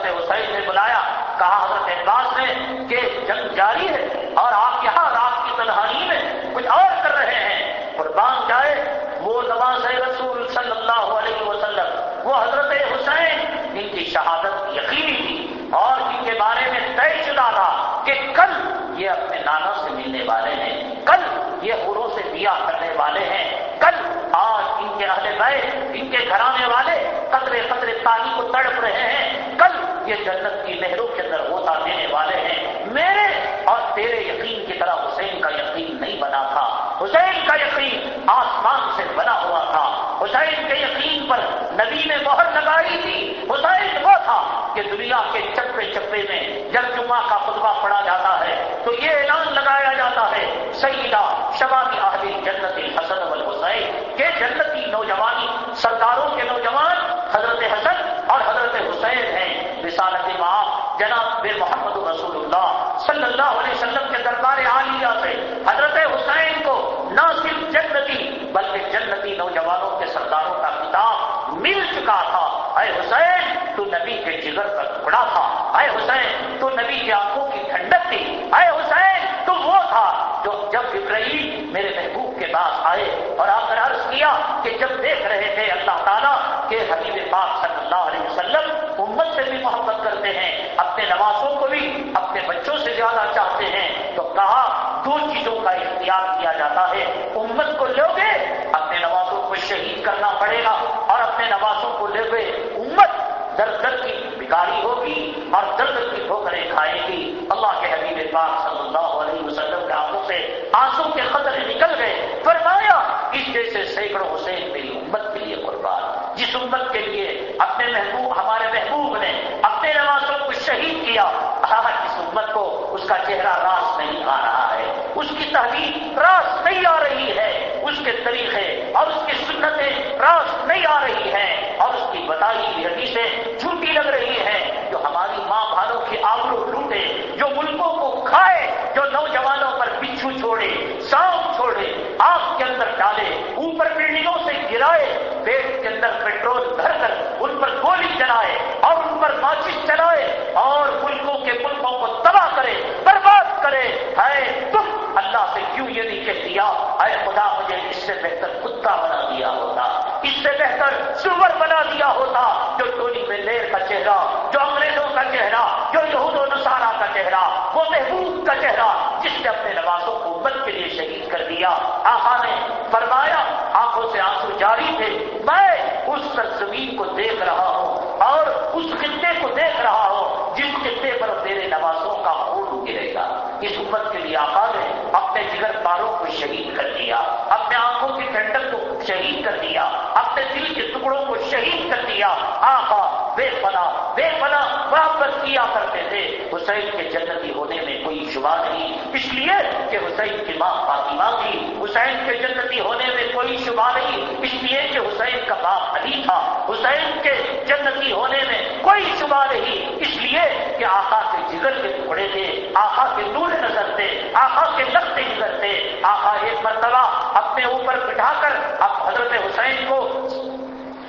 حضرت حسین نے بلایا، کہا حضرت عباس نے کہ جنگ جاری ہے اور آپ یہاں رات کی تنہائی میں کچھ اور کر رہے ہیں۔ قربان جائے، وہ نواز رسول صلی اللہ علیہ وسلم، وہ حضرت حسین ان کی شہادت یقینی تھی اور ان کے بارے میں طے شدہ تھا کہ کل یہ اپنے نانا سے ملنے والے ہیں، کل یہ ہوروں سے دیا کرنے والے ہیں، کل آج ان کے اہل بیت، ان کے گھرانے والے قطرے قطرے پانی کو تڑپ رہے ہیں، کل یہ جنت کی نہروں کے اندر ہوتا دینے والے ہیں۔ میرے اور تیرے یقین کی طرح حسین کا یقین نہیں بنا تھا۔ حسین کا یقین آسمان سے بنا ہوا تھا۔ حسین کے یقین پر نبی نے مہر لگائی تھی۔ حسین وہ تھا کہ دنیا کے چپے چپے میں جب جمعہ کا خطبہ پڑا جاتا ہے تو یہ اعلان لگایا جاتا ہے، سیدہ شبابی اہل جنت حسن حسین کے جنتی نوجوانی سرکاروں کے نوجوان، حضرت حسن اور حضرت حسین ہیں رسالت ماں جناب بے محمد رسول اللہ صلی اللہ علیہ وسلم کے دربار عالیہ سے حضرت حسین کو نہ صرف جنتی بلکہ جنتی نوجوانوں کے سرداروں کا کتاب مل چکا تھا۔ اے حسین، تو نبی کے جگر کا ٹکڑا تھا۔ اے حسین، تو نبی کی آنکھوں کی ٹھنڈک تھی۔ اے حسین، تو وہ تھا جو جب ابراہیم میرے محبوب کے پاس آئے اور آپ نے عرض کیا کہ جب دیکھ رہے تھے اللہ تعالیٰ کہ حبیب پاک صلی اللہ علیہ وسلم امت سے بھی محبت کرتے ہیں، اپنے نوازوں کو بھی، اپنے بچوں سے زیادہ چاہتے ہیں۔ تو کہا دو چیزوں کا اختیار کیا جاتا ہے؟ امت کو لو گے اپنے نوازوں کو شہید کرنا پڑے گا۔ اور اپنے نوازوں کو لے گئے امت در در کی بگاڑی ہوگی اور درد کی ٹھوکریں کھائے گی۔ اللہ کے حبیب پاک صلی اللہ علیہ وسلم کے آنکھوں سے آنسو کے قدر نکل گئے۔ فرمایا، اس جیسے سینکڑوں حسین میری امت کے لیے قربان، جس امت کے لیے اپنے محبوب، ہمارے محبوب نے اپنے نوازوں کو شہید کیا۔ اس امت کا چہرہ راس نہیں آ رہا ہے۔ اس کی تحریر راس نہیں آ رہی ہے۔ اس کے طریقے اور اس کی سنتیں راس نہیں آ رہی ہیں۔ اور اس کی بتائی ہوئی حدیثیں جھوٹی لگ رہی ہیں۔ جو ہماری ماں بھانوں کی آبرو لوٹے جو ملکوں کو کھائے، جو نوجوانوں پر بچھو چھوڑے، سانپ چھوڑے، آگ کے اندر ڈالے، اوپر بلڈنگوں سے گرائے، پیٹ کے اندر پیٹرول بھر کر چلائے اور ان پر ماچس چلائے اور ملکوں کے ملکوں کو تباہ کرے، برباد کرے۔ ہے تم اللہ سے کیوں یہ نہیں کہہ دیا اے خدا مجھے اس سے بہتر کتا بنا دیا ہوتا، اس سے بہتر سور بنا دیا ہوتا، جو ٹولی میں لیر کا چہرہ، جو انگریزوں کا چہرہ، جو یہود و نصارہ کا چہرہ، وہ محبوب کا چہرہ، جس نے اپنے نوازوں کو امت کے لیے شہید کر دیا۔ آقا نے فرمایا، آنکھوں سے آنسو جاری تھے، میں اس سرزمین کو دیکھ رہا ہوں۔ اور اس خطے کو دیکھ رہا ہو جس خطے پر تیرے نوازوں کا خون گرے گا۔ اس امت کے لیے آقا نے اپنے جگر پاروں کو شہید کر دیا۔ اپنے آنکھوں کی ٹھنڈک کو شہید کر دیا۔ اپنے دل کے ٹکڑوں کو شہید کر دیا۔ آقا بے پنا بے پنا برابر کیا کرتے تھے؟ حسین کے جنتی ہونے میں کوئی شبہ نہیں۔ اس لیے کہ حسین کی ماں فاطمہ تھی۔ حسین کے جنتی ہونے میں کوئی شبہ نہیں۔ اس لیے کہ حسین کا باپ علی تھا۔ حسین کے جنتی ہونے میں کوئی شبہ نہیں۔ اس لیے کہ آقا کے جگر کے ٹکڑے تھے۔ آقا کے دور نظر آقا کے لگتے جگر تھے آقا ایک مرتبہ اپنے اوپر بٹھا کر اب حضرت حسین کو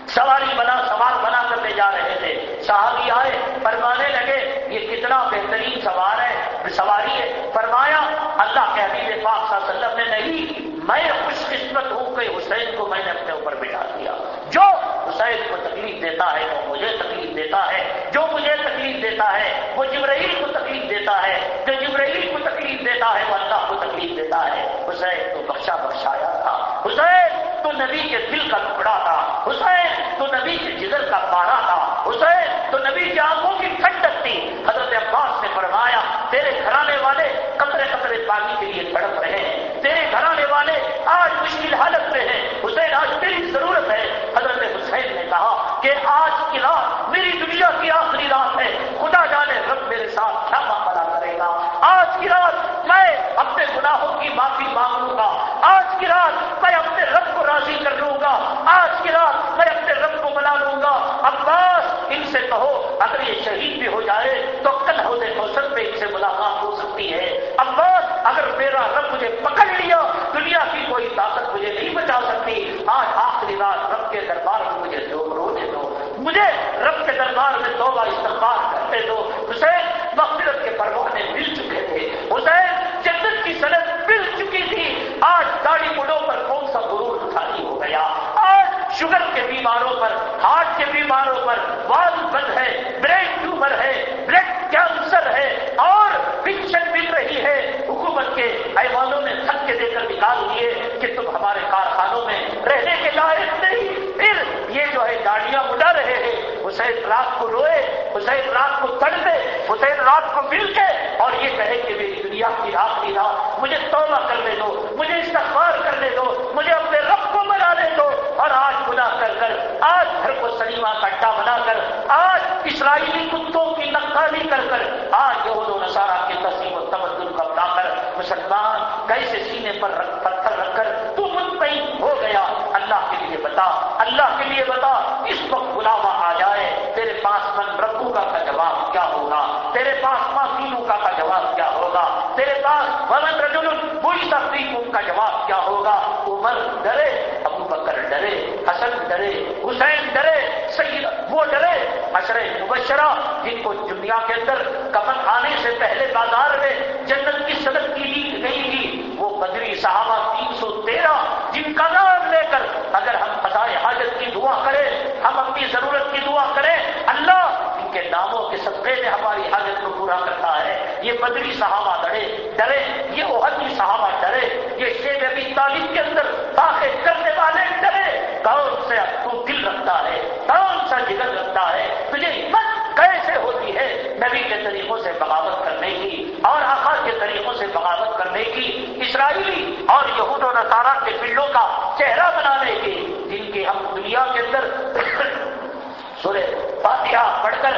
سواری بنا، سوار بنا کر لے جا رہے تھے۔ صحابی آئے، فرمانے لگے، یہ کتنا بہترین سوار ہے، سواری ہے۔ فرمایا، اللہ کے حبیب پاک صلی اللہ علیہ وسلم نے نہیں، میں خوش قسمت ہوں کہ حسین کو میں نے اپنے اوپر بٹھا دیا۔ جو حسین کو تکلیف دیتا ہے، وہ مجھے تکلیف دیتا ہے۔ جو مجھے تکلیف دیتا ہے، وہ جبرائیل کو تکلیف دیتا ہے۔ جو جبرائیل کو تکلیف دیتا ہے، وہ اللہ کو تکلیف دیتا ہے۔ حسین تو بخشا بخشایا تھا۔ حسین تو نبی کے دل کا ٹکڑا تھا۔ حسین تو نبی کے جگر کا پارا تھا۔ حسین تو نبی کی آنکھوں کی ٹھنڈک تھی۔ حضرت عباس نے فرمایا، تیرے گھرانے والے قطرے قطرے پانی کے لیے تڑپ رہے ہیں۔ تیرے گھرانے والے آج مشکل حالت میں ہیں۔ حسین، آج تیری ضرورت ہے۔ حضرت حسین نے کہا کہ آج کی رات میری دنیا کی آخری رات ہے۔ خدا جانے رب میرے ساتھ کیا معاملہ کرے گا۔ آج کی رات میں اپنے گناہوں کی معافی مانگوں گا۔ آج کی رات میں اپنے رب کو راضی کر لوں گا۔ آج کی رات میں اپنے رب کو بنا لوں گا۔ عباس ان سے کہو، اگر یہ شہید بھی ہو جائے تو کل ہونے کوشل پہ ان سے ملاقات ہو سکتی ہے۔ عباس اگر میرا رب مجھے پکڑ لیا، دنیا کی کوئی طاقت مجھے نہیں بچا سکتی۔ آج آخری رات رب کے دربار میں مجھے دو رونے دو۔ مجھے رب کے دربار میں دو بار استقبال کرتے دو۔ حسین، مغفرت کے پروانے مل چکے تھے۔ حسین، جنت کی صنعت مل چکی تھی۔ آج داڑھی مڈوں پر کون سا غرور خالی ہو گیا آج شوگر کے بیماروں پر، ہارٹ کے بیماروں پر وال بند ہے، برین ٹیومر ہے، بلڈ کینسر ہے، اور پنشن مل رہی ہے۔ حکومت کے ایوانوں نے تھک کے دے کر نکال دیے کہ تم ہمارے کارخانوں میں رہنے کے لائق نہیں۔ پھر یہ جو ہے گاڑیاں اڑا رہے ہیں۔ حسین رات کو روئے، حسین رات کو تڑپے، حسین رات کو مل کے اور یہ کہے کہ میری دنیا کی آخری رات، مجھے توبہ کرنے دو، مجھے استغفار کرنے دو، مجھے آج گھر کو سلیما کٹا بنا کر، آج اسرائیلی کتوں کی نقالی کر کر، آج یہود و نصارہ کے تسیم و تمدن کو اپنا کر، مسلمان کیسے سینے پر رکھ پتھر رکھ کر تو مطمئن ہو گیا؟ اللہ کے لیے بتا، اللہ کے لیے بتا، اس وقت بلاوا آ جائے، تیرے پاس من ربو کا کا جواب کیا ہوگا؟ تیرے پاس ماں کا کا جواب کیا ہوگا؟ تیرے پاس ولن رجل بری تفریح کا جواب کیا ہوگا؟ عمر ڈرے بکر ڈرے، حسن ڈرے، حسین ڈرے، سید وہ ڈرے اشر مبشرہ جن کو دنیا کے اندر کفن آنے سے پہلے بازار میں جنت کی صدق کی لی گئی تھی، وہ بدری صحابہ تین سو تیرہ، جن کا نام لے کر اگر ہم فضائے حاجت کی دعا کریں، ہم اپنی ضرورت کی دعا کریں، اللہ ان کے ناموں کے صدقے میں ہماری حاجت کو پورا کرتا ہے۔ یہ بدری صحابہ ڈرے ڈرے، یہ عہدی صحابہ ڈرے، یہ شیب ابھی تعلیم کے اندر داخل کرنے والے ڈرے کون سے تو دل رکھتا ہے؟ کون سا جگر رکھتا ہے؟ تجھے ہمت کیسے ہوتی ہے؟ نبی کے طریقوں سے بغاوت کرنے کی اور آخر کے طریقوں سے بغاوت کرنے کی، اسرائیلی اور یہود و نصارہ کے پلوں کا چہرہ بنانے کی۔ جن کی ہم دنیا کے اندر سورے فاتحہ پڑھ کر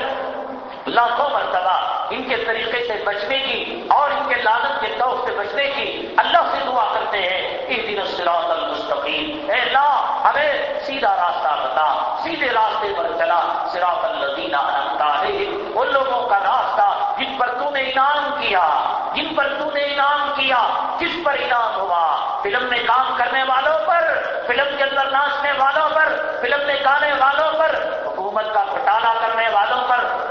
لاکھوں مرتبہ ان ان کے طریقے سے بچنے کی اور ان کے لالت کے طور سے بچنے کی اللہ سے دعا کرتے ہیں ایک دن سراط المستقیم اے اللہ، ہمیں سیدھا راستہ بتا، سیدھے راستے پر چلا۔ سراط الدینہ ان لوگوں کا راستہ جن پر تو نے انعام کیا، جن پر تو نے انعام کیا کس پر انعام ہوا۔ فلم میں کام کرنے والوں پر، فلم کے اندر ناچنے والوں پر، فلم میں گانے والوں پر، حکومت کا گھٹالا کرنے والوں پر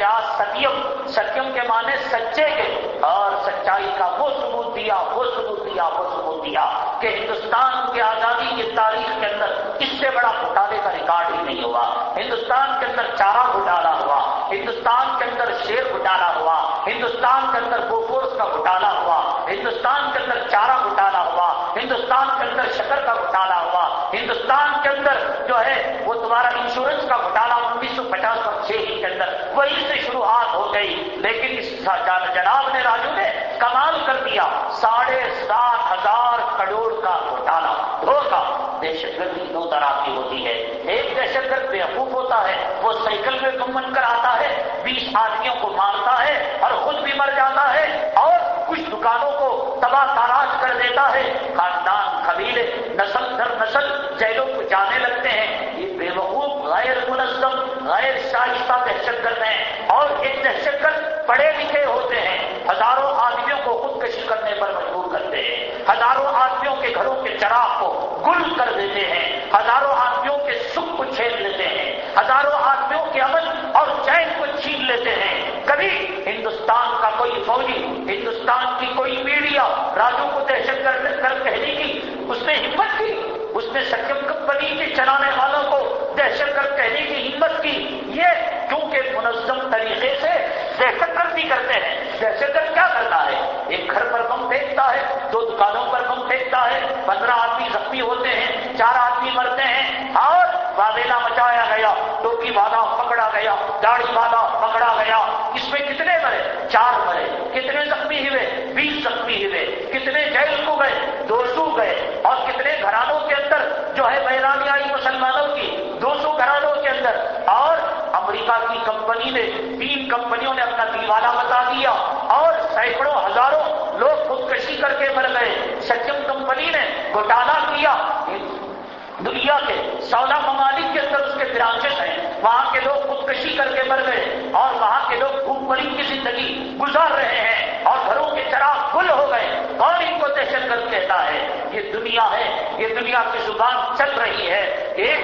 نام ہے کیا ستیم ستیم کے معنی سچے کے، اور سچائی کا وہ ثبوت دیا، وہ ثبوت دیا، وہ ثبوت دیا کہ ہندوستان کی آزادی کی تاریخ کے اندر اس سے بڑا گھٹالے کا ریکارڈ ہی نہیں ہوا۔ ہندوستان کے اندر چارہ گھٹالا ہوا، ہندوستان کے اندر شیر گھٹالا ہوا، ہندوستان کے اندر بوفورس کا گھٹالا ہوا، ہندوستان کے اندر چارہ گھٹالا ہوا، ہندوستان کے اندر شکر کا گھٹالا ہوا، ہندوستان کے اندر جو ہے وہ تمہارا انشورنس کا گھٹالا انیس سو پچاس اور چھ کے اندر وہی سے شروعات ہو گئی، لیکن اس جناب نے راجو نے کمال کر دیا، ساڑھے سات ہزار کروڑ کا گھوٹالا۔ دھوکا۔ دہشت گردی دو طرح کی ہوتی ہے۔ ایک دہشت گرد بیوقوف ہوتا ہے، وہ سائیکل میں گم بن کر آتا ہے، بیس آدمیوں کو مارتا ہے اور خود بھی مر جاتا ہے اور کچھ دکانوں کو تباہ تاراج کر دیتا ہے۔ خاندان، قبیلے، نسل در نسل جیلوں کو جانے لگتے ہیں۔ یہ بے وقوف غیر منظم، غیر شائستہ دہشت گرد ہیں اور ایک دہشت گرد پڑھے لکھے ہوتے ہیں۔ ہزاروں آدمیوں کو خودکشی کرنے پر مجبور کرتے ہیں۔ ہزاروں آدمیوں کے گھروں کے چراغ کو گل کر دیتے ہیں۔ ہزاروں آدمیوں کے سکھ کو چھیڑ لیتے ہیں۔ ہزاروں آدمیوں کے عمل اور چین کو چھین لیتے ہیں۔ کبھی ہندوستان کا کوئی فوجی، ہندوستان کی کوئی میڈیا راجو کو دہشت گرد کر کہنے کی اس نے ہمت کی؟ اس نے سکم کمپنی کے چلانے والوں کو دہشت گرد کہنے کی ہمت کی۔ یہ کیونکہ منظم طریقے سے دہشت گردی کرتے ہیں۔ دہشت گرد کیا کرتا ہے؟ ایک گھر پر بم پھینکتا ہے، دو دکانوں پر بم پھینکتا ہے، پندرہ آدمی زخمی ہوتے ہیں، چار آدمی مرتے ہیں اور واویلا مچایا گیا، ٹوپی والا پکڑا گیا، داڑھی والا پکڑا گیا۔ اس میں کتنے مرے؟ چار مرے۔ کتنے زخمی ہوئے؟ بیس زخمی ہوئے۔ کتنے جیل کو گئے؟ دو سو گئے۔ اور کتنے گھرانوں کے اندر جو ہے بحرانی آئی مسلمانوں کی؟ دو سو گھرانوں کے اندر۔ اور امریکہ کی کمپنی نے، تین کمپنیوں نے اپنا دیوالا بتا دیا۔ اور سینکڑوں ہزاروں لوگ خودکشی کر کے مر گئے۔ سچم کمپنی نے گھوٹالا کیا۔ دنیا کے سودا ممالک کے اندر اس کے برانچز ہیں وہاں کے لوگ خودکشی کر کے مر گئے اور وہاں کے لوگ بھوک بڑی کی زندگی گزار رہے ہیں اور گھروں کے چراغ کھل ہو گئے۔ کون ان کو دہشت گرد کہتا ہے؟ یہ دنیا ہے، یہ دنیا کی زبان چل رہی ہے۔ ایک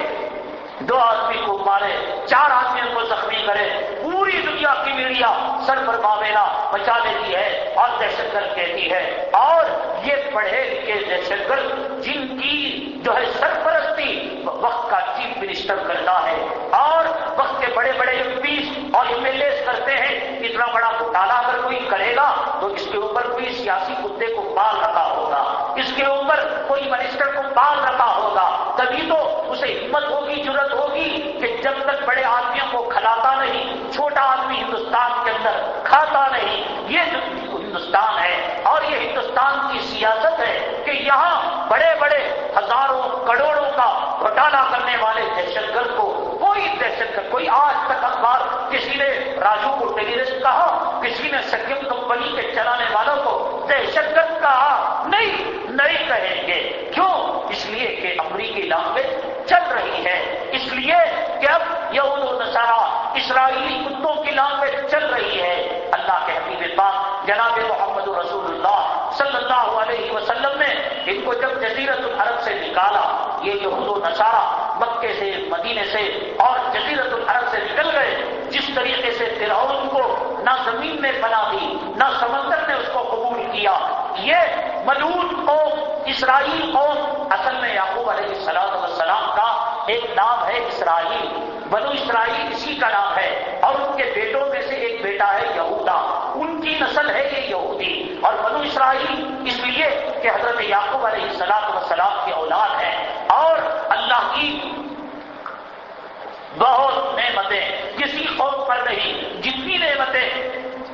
دو آدمی کو مارے، چار آدمیوں کو زخمی کرے، پوری دنیا کی میڈیا سر پر باویلا بچا لیتی ہے، اور دہشت گرد کہتی ہے۔ اور یہ پڑھے لکھے دہشت گرد جن کی جو ہے سرپرستی وقت کا چیف منسٹر کرتا ہے۔ اور وقت کے بڑے بڑے ایم پیز اور ایم ایل اے کرتے ہیں، اتنا بڑا گھوٹالا اگر کوئی کرے گا تو اس کے اوپر کوئی سیاسی کتے کو پال رکھا ہوگا۔ اس کے اوپر کوئی منسٹر کو پال رکھا ہوگا، تبھی تو اسے ہمت ہوگی ضرورت ہوگی کہ جب تک بڑے آدمیوں کو کھلاتا نہیں، چھوٹا آدمی ہندوستان کے اندر کھاتا نہیں، یہ ہندوستان ہے اور یہ ہندوستان کی سیاست ہے کہ یہاں بڑے بڑے ہزاروں کروڑوں کا گھوٹالا کرنے والے دہشت گرد کو، کوئی دہشت گرد کوئی آج تک اخبار کسی نے راجو کو ٹیررسٹ کہا، کسی نے سکیم کمپنی کے چلانے والوں کو دہشت گرد کہا، نہیں نہیں کہیں گے۔ کیوں؟ اس لیے کہ امریکی لینگویج چل رہی ہے اس لیے کہ اب یہود و نصارہ اسرائیلی کتوں کی لینگویج چل رہی ہے اللہ کے حبیب پاک جناب محمد رسول اللہ صلی اللہ علیہ وسلم نے ان کو جب جزیرت العرب سے نکالا، یہ یہود و نصارہ مکے سے مدینے سے اور جزیرت العرب سے نکل گئے۔ جس طریقے سے فرعون کو نہ زمین میں بنا دی، نہ سمندر نے اس کو قبول کیا، یہ ملود قوم اسرائیل قوم اصل میں یعقوب علیہ السلام وسلام کا ایک نام ہے اسرائیل۔ بنو اسرائیل اسی کا نام ہے اور ان کے بیٹوں میں سے ایک بیٹا ہے یہودا۔ ان کی نسل ہے یہ یہودی۔ اور بنو اسرائیل اس لیے کہ حضرت یعقوب علیہ السلام وسلام کے اولاد ہیں اور اللہ کی بہت نعمتیں، کسی قوم پر نہیں، جتنی نعمتیں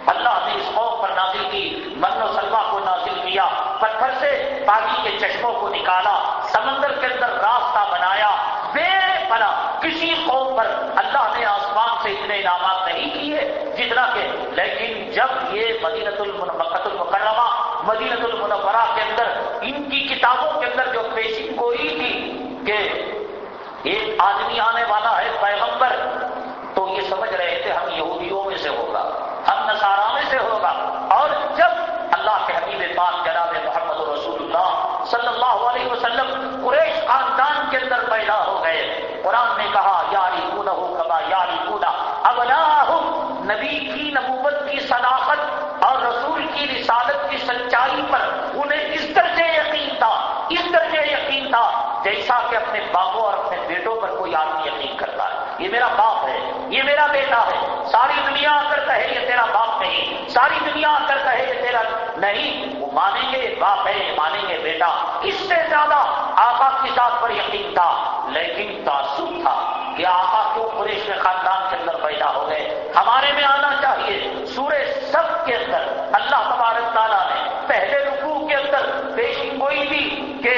اللہ نے اس قوم پر نازل کی، من و سلوا کو نازل کیا۔ پتھر سے پانی کے چشموں کو نکالا، سمندر کے اندر راستہ بنایا۔ بے پنا، کسی قوم پر اللہ نے آسمان سے اتنے انعامات نہیں کیے جتنا کہ لیکن جب یہ مدینت المقت المکرمہ مدینت المنورہ کے اندر، ان کی کتابوں کے اندر جو پیشن گوئی تھی کہ ایک آدمی آنے والا ہے پیغمبر، تو یہ سمجھ رہے تھے ہم یہودیوں میں سے ہوگا، ہم نصارہ میں سے ہوگا۔ اور جب اللہ کے حبیب پاک جناب محمد رسول اللہ صلی اللہ علیہ وسلم قریش خاندان کے اندر پیدا ہو گئے۔ قرآن نے کہا یاری پونا ہو کبا یاری پونا اب نبی کی نبوت کی صداقت اور رسول کی رسالت کی سچائی پر انہیں اس درجے یقین تھا، اس درجے یقین تھا جیسا کہ اپنے باپوں اور اپنے بیٹوں پر کوئی آدمی یقین کرتا ہے۔ یہ میرا باپ ہے۔ یہ میرا بیٹا ہے۔ ساری دنیا آ کر کہے یہ تیرا باپ نہیں، ساری دنیا آ کر کہے یہ تیرا نہیں، وہ مانیں گے، باپ ہے مانیں گے بیٹا۔ اس سے زیادہ آقا کی ذات پر یقین تھا، لیکن تعصب تھا کہ آقا کیوں قریش کے خاندان کے اندر پیدا ہو گئے۔ ہمارے میں آنا چاہیے۔ سورہ سب کے اندر اللہ تبارک تعالیٰ نے پہلے رکوع کے اندر پیشی کوئی بھی کہ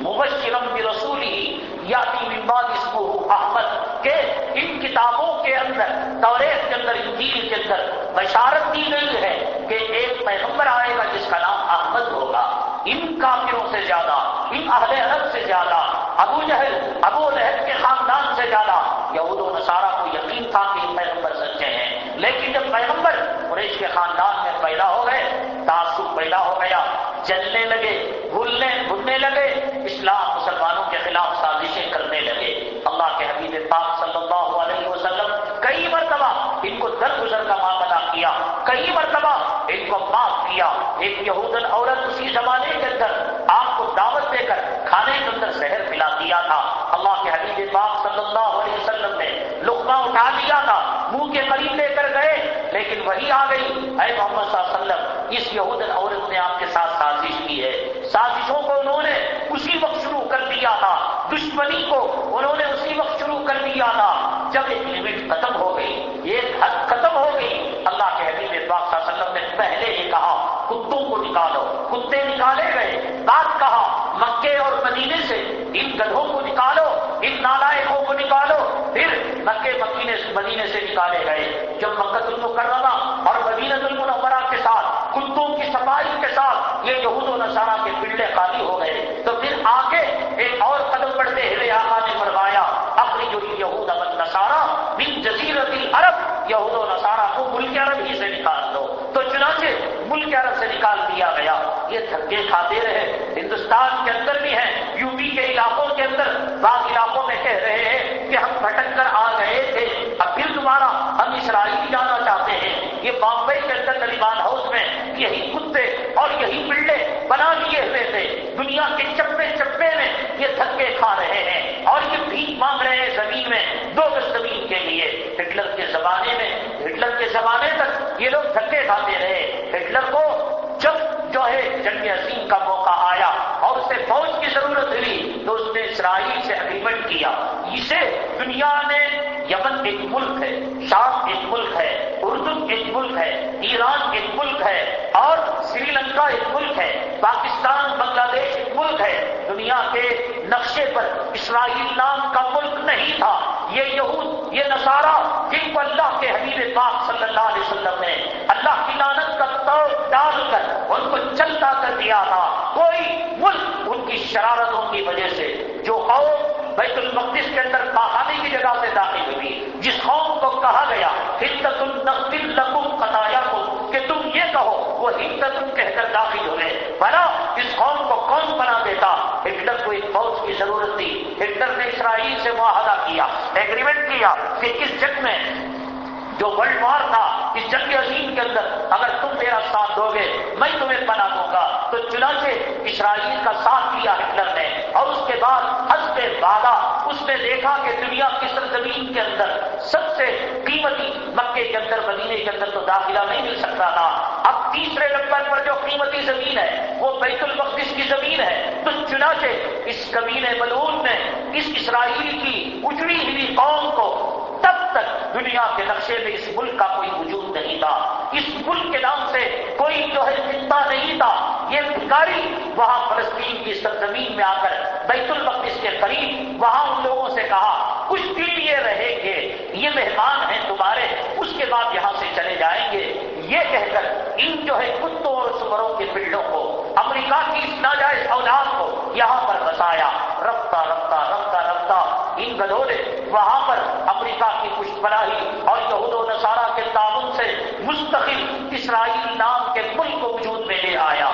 مبشرم بھی رسولی یا ممباد اس کو احمد، کہ ان کتابوں کے اندر، توریت کے اندر، انجیل کے اندر بشارت دی گئی ہے کہ ایک پیغمبر آئے گا جس کا نام احمد ہوگا۔ ان کافروں سے زیادہ، ان اہل عرب سے زیادہ، ابو جہل، ابو لہب کے خاندان سے زیادہ، یہود و نصارہ کو یقین تھا کہ پیغمبر سچے ہیں۔ لیکن جب پیغمبر قریش کے خاندان میں پیدا ہو گئے، تعصب پیدا ہو گیا، جلنے لگے، بھولنے بھولنے لگے، اسلام مسلمانوں کے خلاف سازشیں کرنے لگے۔ اللہ کے حبیب پاک صلی اللہ علیہ وسلم کئی مرتبہ ان کو درگزر کا معاملہ کیا، کئی مرتبہ ان کو معاف کیا۔ ایک یہودن عورت اسی زمانے کے اندر آپ کو دعوت دے کر کھانے کے اندر زہر پلا دیا تھا۔ اللہ کے حبیب پاک صلی اللہ علیہ وسلم نے لقمہ اٹھا لیا تھا۔ منہ کے قریب لے کر گئے، لیکن وہی آ گئی۔ اے محمد صلی اللہ علیہ وسلم، اس یہودن عورت نے آپ کے ساتھ سازش کی ہے۔ سازشوں کو انہوں نے اسی وقت شروع کر دیا تھا۔ دشمنی کو انہوں نے اسی وقت شروع کر دیا تھا۔ جب ایک لمٹ ختم ہو گئی، ایک حد ختم ہو گئی۔ اللہ کے حبیب پاک صلی اللہ علیہ وسلم نے پہلے ہی کہا، کتوں کو نکالو؟ کتے نکالے گئے، بات کہا۔ مکے اور مدینے سے ان گدھوں کو نکالو، ان نالائکوں کو نکالو، پھر مکے، مکینے، مدینے سے نکالے گئے۔ جب مکت المکرمہ اور مدینہ المنورہ کے ساتھ کتوں کی صفائی کے ساتھ یہ یہود و نصارہ کے پنڈے خالی ہو گئے، تو پھر آگے ایک اور قدم بڑھتے ہوئے آقا نے فرمایا، اپنی جو یہود امن نصارہ بن جزیرت عرب یہود و نصارہ کو ملک عرب ہی سے نکال دو۔ تو چنانچہ ملک عرب سے نکال دیا گیا۔ یہ دھکے کھاتے رہے۔ ہندوستان کے اندر بھی ہیں، یو پی کے علاقوں کے اندر بعض علاقوں میں کہہ رہے ہیں کہ ہم بھٹک کر آ گئے تھے۔ اب پھر دوبارہ ہم اسرائیل جانا چاہتے ہیں۔ یہ بامبئی کے اندر نلیمان ہاؤس میں یہی کتے اور یہی بلڈے بنا لیے ہوئے تھے۔ دنیا کے چپے چپے میں یہ تھکے کھا رہے ہیں۔ اور یہ بھیک مانگ رہے ہیں زمین میں دو گز زمین کے لیے۔ ہٹلر کے زمانے میں، ہٹلر کے زمانے تک یہ لوگ تھکے کھاتے رہے۔ ہٹلر کو جو ہے جنگ عظیم کا موقع آیا اور فوج کی ضرورت ہوئی تو اس نے اسرائیل سے اگریمنٹ کیا۔ اسے دنیا نے، یمن ایک ملک ہے، شام ایک ملک ہے، اردن ایک ملک ہے، ایران ایک ملک ہے، اور سری لنکا ایک ملک ہے، پاکستان، بنگلہ دیش ایک ملک ہے۔ دنیا کے نقشے پر اسرائیل نام کا ملک نہیں تھا۔ یہ یہود، یہ نصارہ، جن کو اللہ کے حبیب پاک صلی اللہ علیہ وسلم نے اللہ کی لانت کا توڑ ڈال کر ان کو چلتا کر دیا تھا۔ کوئی ملک ان کی شرارتوں کی وجہ سے جو قوم بیت المقدس کے اندر پہاڑی کی جگہ سے داخل ہوئی، جس قوم کو کہا گیا ہندت النقل لکم قطایا کو کہ تم یہ کہو، وہ ہندت کہہ کر داخل ہوئے بنا اس قوم کو کون بنا دیتا؟ ہٹلر کو ایک فوج کی ضرورت تھی۔ ہٹلر نے اسرائیل سے معاہدہ کیا ایگریمنٹ کیا کہ اس جنگ میں جو ورلڈ وار تھا اس جنگ عظیم کے اندر اگر تم میرا ساتھ دو گے، میں تمہیں بنا دوں گا۔ تو چنانچہ اسرائیل کا ساتھ دیا ہٹلر نے اور اس کے بعد حسب وعدہ اس نے دیکھا کہ دنیا کی سرزمین کے اندر سب سے قیمتی مکے کے اندر، مدینے کے اندر تو داخلہ نہیں مل سکتا تھا۔ اب تیسرے نمبر پر جو قیمتی زمین ہے، وہ بیت المقدس کی زمین ہے۔ تو چنانچہ اس کبین ملون نے اس اسرائیل کی اجڑی ہوئی قوم کو تک دنیا کے نقشے میں اس ملک کا کوئی وجود نہیں تھا۔ اس ملک کے نام سے کوئی جو ہے چنتا نہیں تھا۔ یہ بھکاری وہاں فلسطین کی سرزمین میں آ کر بیت المقدس کے قریب وہاں ان لوگوں سے کہا، کچھ دن یہ رہیں گے، یہ مہمان ہیں تمہارے، اس کے بعد یہاں سے چلے جائیں گے۔ یہ کہہ کر ان جو ہے کتوں اور سمروں کے پلڈوں کو، امریکہ کی اس ناجائز اولاد کو یہاں پر بسایا۔ رفتہ رفتہ رفتہ رفتہ۔ ان گدھوں نے وہاں پر امریکہ کی پشت بنائی اور یہود و نصارہ کے تعاون سے مستقل اسرائیل نام کے ملک کو وجود میں لے آیا۔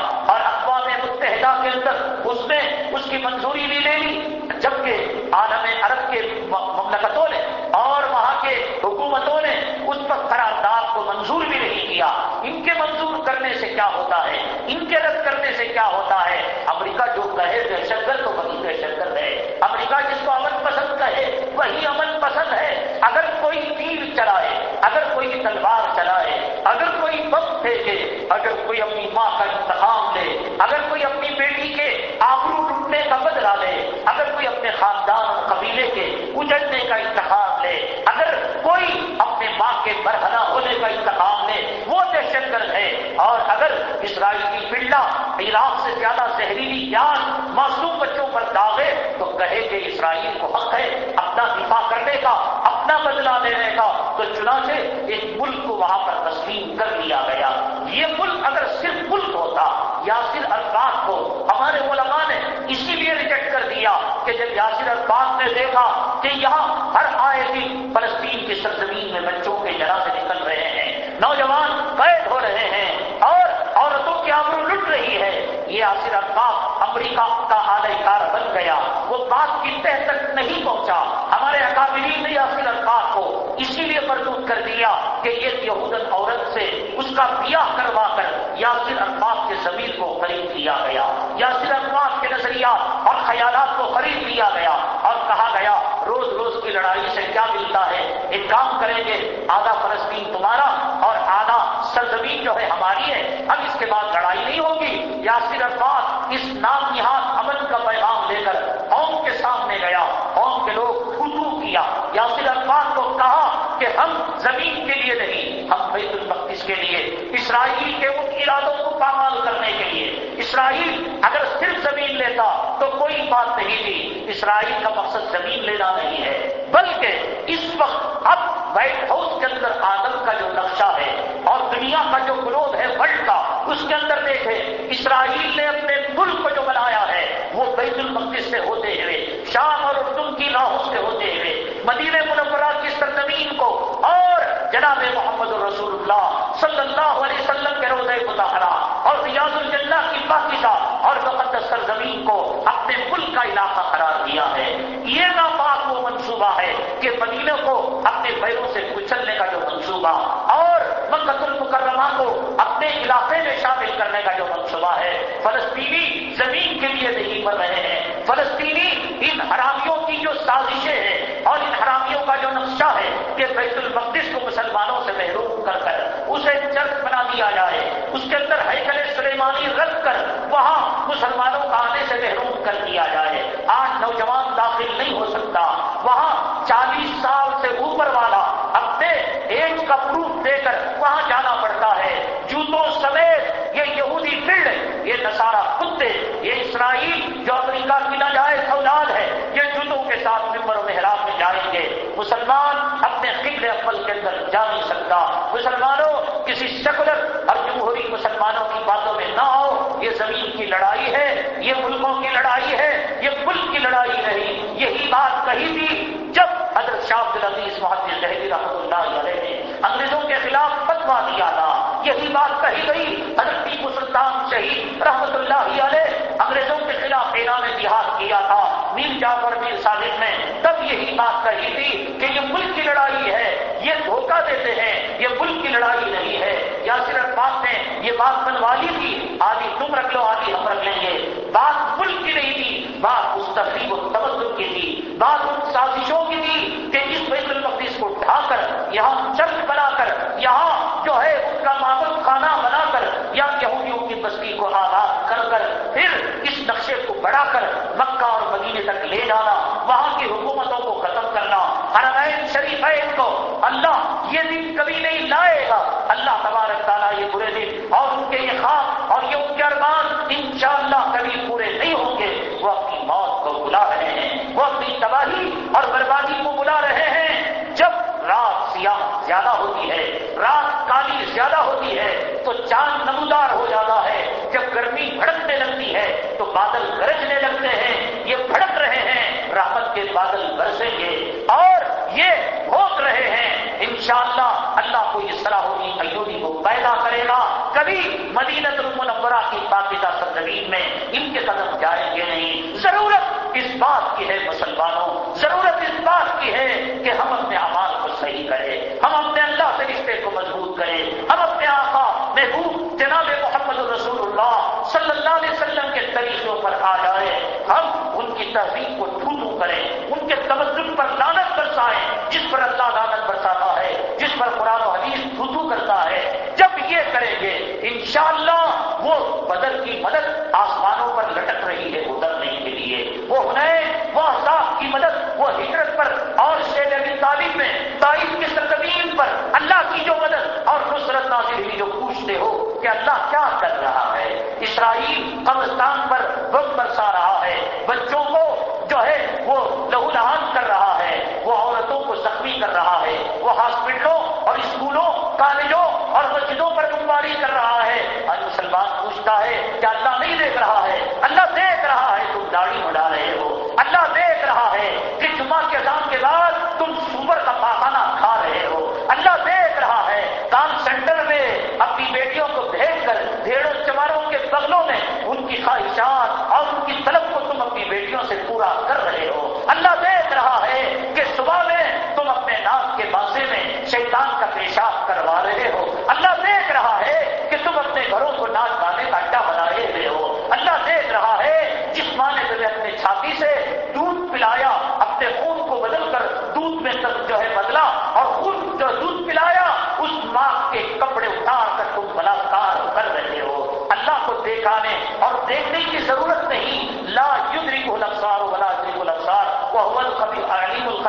اور اقوام متحدہ کے اندر اس نے اس کی منظوری بھی لے لی، جبکہ عالم عرب کے مملکتوں نے اور وہاں کے حکومتوں نے اس پر قرارداد کو منظور بھی نہیں کیا۔ ان کے منظور کرنے سے کیا ہوتا ہے؟ ان کے رد کرنے سے کیا ہوتا ہے؟ امریکہ جو کہے دہشت گرد تو وہی دہشت گرد ہے۔ امریکہ جس کو امن پسند کہے، وہی امن پسند ہے۔ اگر کوئی تیر چلائے، اگر کوئی تلوار چلائے، اگر کوئی بم پھینکے، اگر کوئی اپنی ماں کا انتخاب اگر کوئی اپنی بیٹی کے آبرو ٹوٹنے کا بدلا لے، اگر کوئی اپنے خاندان اور قبیلے کے اجڑنے کا انتخاب لے، اگر کوئی اپنے ماں کے برہنا ہونے کا انتخاب لے، وہ دہشت گرد ہے۔ اور اگر اسرائیل کی پنڈا عراق سے زیادہ زہریلی جان معصوم بچوں پر داغے، تو کہے کہ اسرائیل کو حق ہے اپنا دفاع کرنے کا، اپنا بدلا لینے کا۔ تو چنانچہ اس ملک کو وہاں پر تسلیم کر لیا گیا۔ یہ ملک اگر صرف ملک ہوتا، یاسر الفاظ کو ہمارے علماء نے اسی لیے ریجیکٹ کر دیا کہ جب یاسر الفاظ نے دیکھا کہ یہاں ہر آئے دن فلسطین کی سرزمین میں بچوں کے جرا سے نکل رہے ہیں، نوجوان قید ہو رہے ہیں اور عورتوں کی آبرو لٹ رہی ہے، یہ یاسر الفاظ امریکہ کا آلے کار بن گیا۔ وہ بات کی تہ تک نہیں پہنچا۔ ہمارے اکابرین نے یاسر الفاظ کو اسی لیے مردود کر دیا کہ ایک یہودن عورت سے اس کا بیاہ کروا کر یاسر الفاظ کے زمین کو خرید لیا گیا۔ یاسر الفاظ کے نظریات اور خیالات کو خرید لیا گیا اور کہا گیا، روز روز کی لڑائی سے کیا ملتا ہے؟ ایک کام کریں گے، آدھا فلسطین تمہارا اور آدھا سرزمین جو ہے ہماری ہے۔ اب اس کے بعد لڑائی نہیں ہوگی۔ یاسر الفاظ اس نام نہاد کا پیغام لے کر قوم کے سامنے گیا، قوم کے لوگ خطو کیا، یاسر الفاظ کو کہا کہ ہم زمین کے لیے نہیں، ہم بیت المقدس کے لیے، اسرائیل کے ان ارادوں کو پامال کرنے کے لیے۔ اسرائیل اگر صرف زمین لیتا تو کوئی بات نہیں تھی۔ اسرائیل کا مقصد زمین لینا نہیں ہے، بلکہ اس وقت اب وائٹ ہاؤس کے اندر آدم کا جو نقشہ ہے اور دنیا کا جو گروہ ہے، ورلڈ کا اس کے اندر دیکھے اسرائیل نے اپنے ملک کو جو بنایا ہے، وہ بیت المقدس سے ہوتے ہوئے، شام اور اردن کی راہوں سے ہوتے ہوئے، مدینہ منورہ کی سرزمین کو اور جناب محمد الرسول اللہ صلی اللہ علیہ وسلم کے روزے مظاہرہ اور ریاض الجلہ کی باقیدہ اور مقدس سرزمین کو اپنے ملک کا علاقہ قرار دیا ہے۔ یہ ناپاک وہ منصوبہ ہے کہ مدینہ کو اپنے پیروں سے کچلنے کا جو منصوبہ اور مکت المکرمہ کو اپنے علاقے میں شامل کرنے کا جو منصوبہ ہے، فلسطینی زمین کے لیے نہیں بڑھ رہے ہیں۔ فلسطینی ان حرامیوں کی جو سازشیں ہیں اور ان حرامیوں کا جو نقشہ ہے کہ بیت المقدس کو مسلمانوں سے محروم کر کر اسے چرچ بنا دیا جائے، اس کے اندر ہیکل سلیمانی رکھ کر وہاں مسلمانوں کا آنے سے محروم کر دیا جائے۔ آج نوجوان داخل نہیں ہو سکتا۔ وہاں چالیس سال سے اوپر والا اپنے ایج کا پروف دے کر وہاں جانا پڑتا ہے۔ جوتوں سمیت یہ یہودی فیلڈ، یہ نسارا کتے یہ اسرائیل جو امریکہ کی ناجائز اولاد ہے، یہ جوتوں کے ساتھ ممبر و محراب میں جائیں گے۔ مسلمان اپنے قبل عمل کے اندر جا نہیں سکتا۔ مسلمانوں، کسی سیکولر اور جمہوری مسلمانوں کی باتوں میں نہ آؤ۔ یہ زمین کی لڑائی ہے، یہ ملکوں کی لڑائی ہے، یہ ملک کی لڑائی نہیں۔ یہی بات کہی تھی جب حضرت شاہ عبد العزیز محمد دہلی رحمۃ اللہ علیہ نے انگریزوں کے خلاف فتوا دیا تھا۔ یہی بات کہی گئی۔ حضرت ٹیپو سلطان شہید رحمت اللہ علیہ انگریزوں کے خلاف اعلان جہاد کیا تھا۔ میر جعفر میر صادق نے تب یہی بات کہی تھی کہ یہ ملک کی لڑائی ہے، یہ دھوکہ دیتے ہیں، یہ ملک کی لڑائی نہیں ہے۔ یا صرف بات نے یہ بات بنوا لی تھی، آدھی تم رکھ لو، آدھی ہم رکھ لیں گے۔ بات ملک کی نہیں تھی، بات اس تقریب و تبدل کی تھی۔ بات ان سازشوں کی تھی کہ اس بیت المقدس کو ڈھا کر، یہاں چرچ بنا کر، یہاں جو ہے اس کا معبد خانہ بنا کر، یا یہودیوں کی بستی کو آزاد کر کر، پھر اس نقشے کو بڑھا کر، مکہ اور لے جانا وہاں کی حکومتوں کو ختم کرنا، حرمین شریف ہے کو اللہ یہ دن کبھی نہیں لائے گا۔ اللہ تبارک تعالیٰ یہ برے دن اور ان کے یہ خواب اور یہ ان کے ارمان انشاءاللہ کبھی پورے نہیں ہوں گے۔ وہ اپنی موت کو بلا رہے ہیں، وہ اپنی تباہی اور بربادی کو بلا رہے ہیں۔ جب رات سیاہ زیادہ ہوتی ہے، رات کالی زیادہ ہوتی ہے، تو چاند نمودار ہو جاتا ہے۔ جب گرمی بھڑکنے لگتی ہے، تو بادل گرجنے لگتے ہیں۔ یہ بھڑک رحمت کے بادل برسیں گے اور یہ بھوک رہے ہیں۔ انشاءاللہ اللہ کو یہ صلاح ہوگی ایوبی کو پیدا کرے گا۔ کبھی مدینہ المنورہ کی پاکستہ سرزمین میں ان کے قدم جائیں گے نہیں۔ ضرورت اس بات کی ہے مسلمانوں، ضرورت اس بات کی ہے کہ ہم اپنے اعمال کو صحیح کریں۔ ہم اپنے اللہ سے رشتے کو مضبوط کریں۔ ہم اپنے آقا محبوب جناب محمد رسول اللہ صلی اللہ علیہ وسلم کے طریقوں پر آ جائے ہم ان کی تہذیب کو ٹھو کریں، ان کے توجہ پر لانت برسائیں، جس پر اللہ لانت برساتا ہے، جس پر قرآن و حدیث ٹھو کرتا ہے۔ جب یہ کریں گے، انشاءاللہ وہ بدل کی مدد آسمانوں پر لٹک رہی ہے اترنے کے لیے۔ وہ انہیں وہ صاف کی مدد وہ ہجرت پر اور شیر علی تعلیم میں تعلیم کی سرزمین پر اللہ کی جو مدد اور نصرت نازل ہوئی جو پوچھتے ہو کہ اللہ کیا کر رہا ہے؟ اسرائیل قبرستان پر وقت برسا رہا ہے۔ بچوں کو جو ہے وہ لہو لہان کر رہا ہے۔ وہ عورتوں کو زخمی کر رہا ہے۔ وہ ہاسپٹلوں اور اسکولوں، کالجوں اور مسجدوں پر بمباری کر رہا ہے۔ اور مسلمان پوچھتا ہے کہ اللہ نہیں دیکھ رہا ہے؟ اللہ دیکھ رہا ہے، تم داڑھی اڑا رہے ہو۔ اللہ دیکھ رہا ہے کہ جمعہ کے دام کے بعد تم سور کا پاخانہ کھا رہے ہو اللہ دیکھ رہا ہے کام سینٹر میں اپنی بیٹیوں کو بھیج کر بھیڑوں چماروں کے بغلوں میں ان کی خواہشات اور ان کی طلب کو تم اپنی بیٹیوں سے پورا کر رہے ہو اللہ دیکھ رہا ہے کہ صبح میں تم اپنے ناک کے بازے میں شیطان کا پیشاب کروا رہے ہو اللہ دیکھ رہا ہے کہ تم اپنے گھروں کو ناچ گانے کا اڈا بنا رہے ہو اللہ دیکھ رہا ہے جس ماں نے تمہیں اپنے چھاتی سے دودھ پلایا اپنے خون کو بدل کر دودھ میں جو ہے بدلا اور خون جو دودھ پلایا اس ماں کے کپڑے اتار کر تم بلاکار کر رہے ہو اللہ کو دیکھانے اور دیکھنے کی ضرورت نہیں لا یدری کو لفسار ولا کو لفسار وہ الخبیر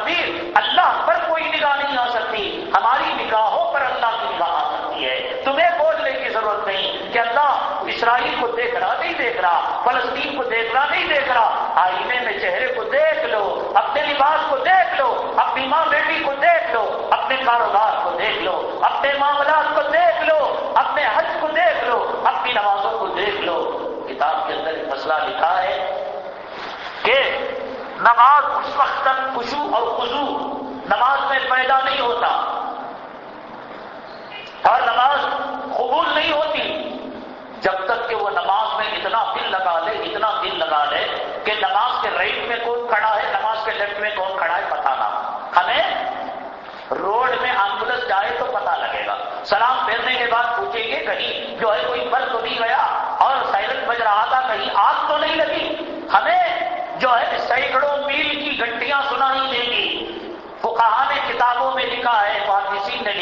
علیم اللہ پر کوئی نگاہ نہیں آ سکتی۔ ہماری نگاہوں پر اللہ کی نگاہ آ سکتی ہے۔ تمہیں بولنے کی ضرورت نہیں کہ اللہ اسرائیل کو دیکھ رہا، نہیں دیکھ رہا، فلسطین کو دیکھ رہا، نہیں دیکھ رہا۔ آئینے میں چہرے کو دیکھ لو، اپنے لباس کو دیکھ لو، اپنی ماں بیٹی کو دیکھ لو، اپنے کاروبار کو دیکھ لو، اپنے معاملات کو دیکھ لو، اپنے حج کو دیکھ لو، اپنی نمازوں کو دیکھ لو کتاب کے اندر ایک مسئلہ لکھا ہے کہ نماز اس وقت تک خوشو اور خزو نماز میں پیدا نہیں ہوتا۔ اور نماز قبول نہیں ہوتی۔ جب تک کہ وہ نماز میں اتنا دل لگا لے، اتنا دل لگا لے کہ نماز کے رائٹ میں کون کھڑا ہے، نماز کے لیفٹ میں کون کھڑا ہے، پتا نہ۔ ہمیں روڈ میں ایمبولینس جائے تو پتا لگے گا۔ سلام پھیرنے کے بعد پوچھیں گے، کہیں جو ہے کوئی بل تو نہیں گیا؟ اور سائلنٹ بج رہا تھا، کہیں آگ تو نہیں لگی؟ ہمیں جو ہے سینکڑوں میل کی گھنٹیاں سنائی دیں گی فقہا نے کتابوں میں لکھا ہے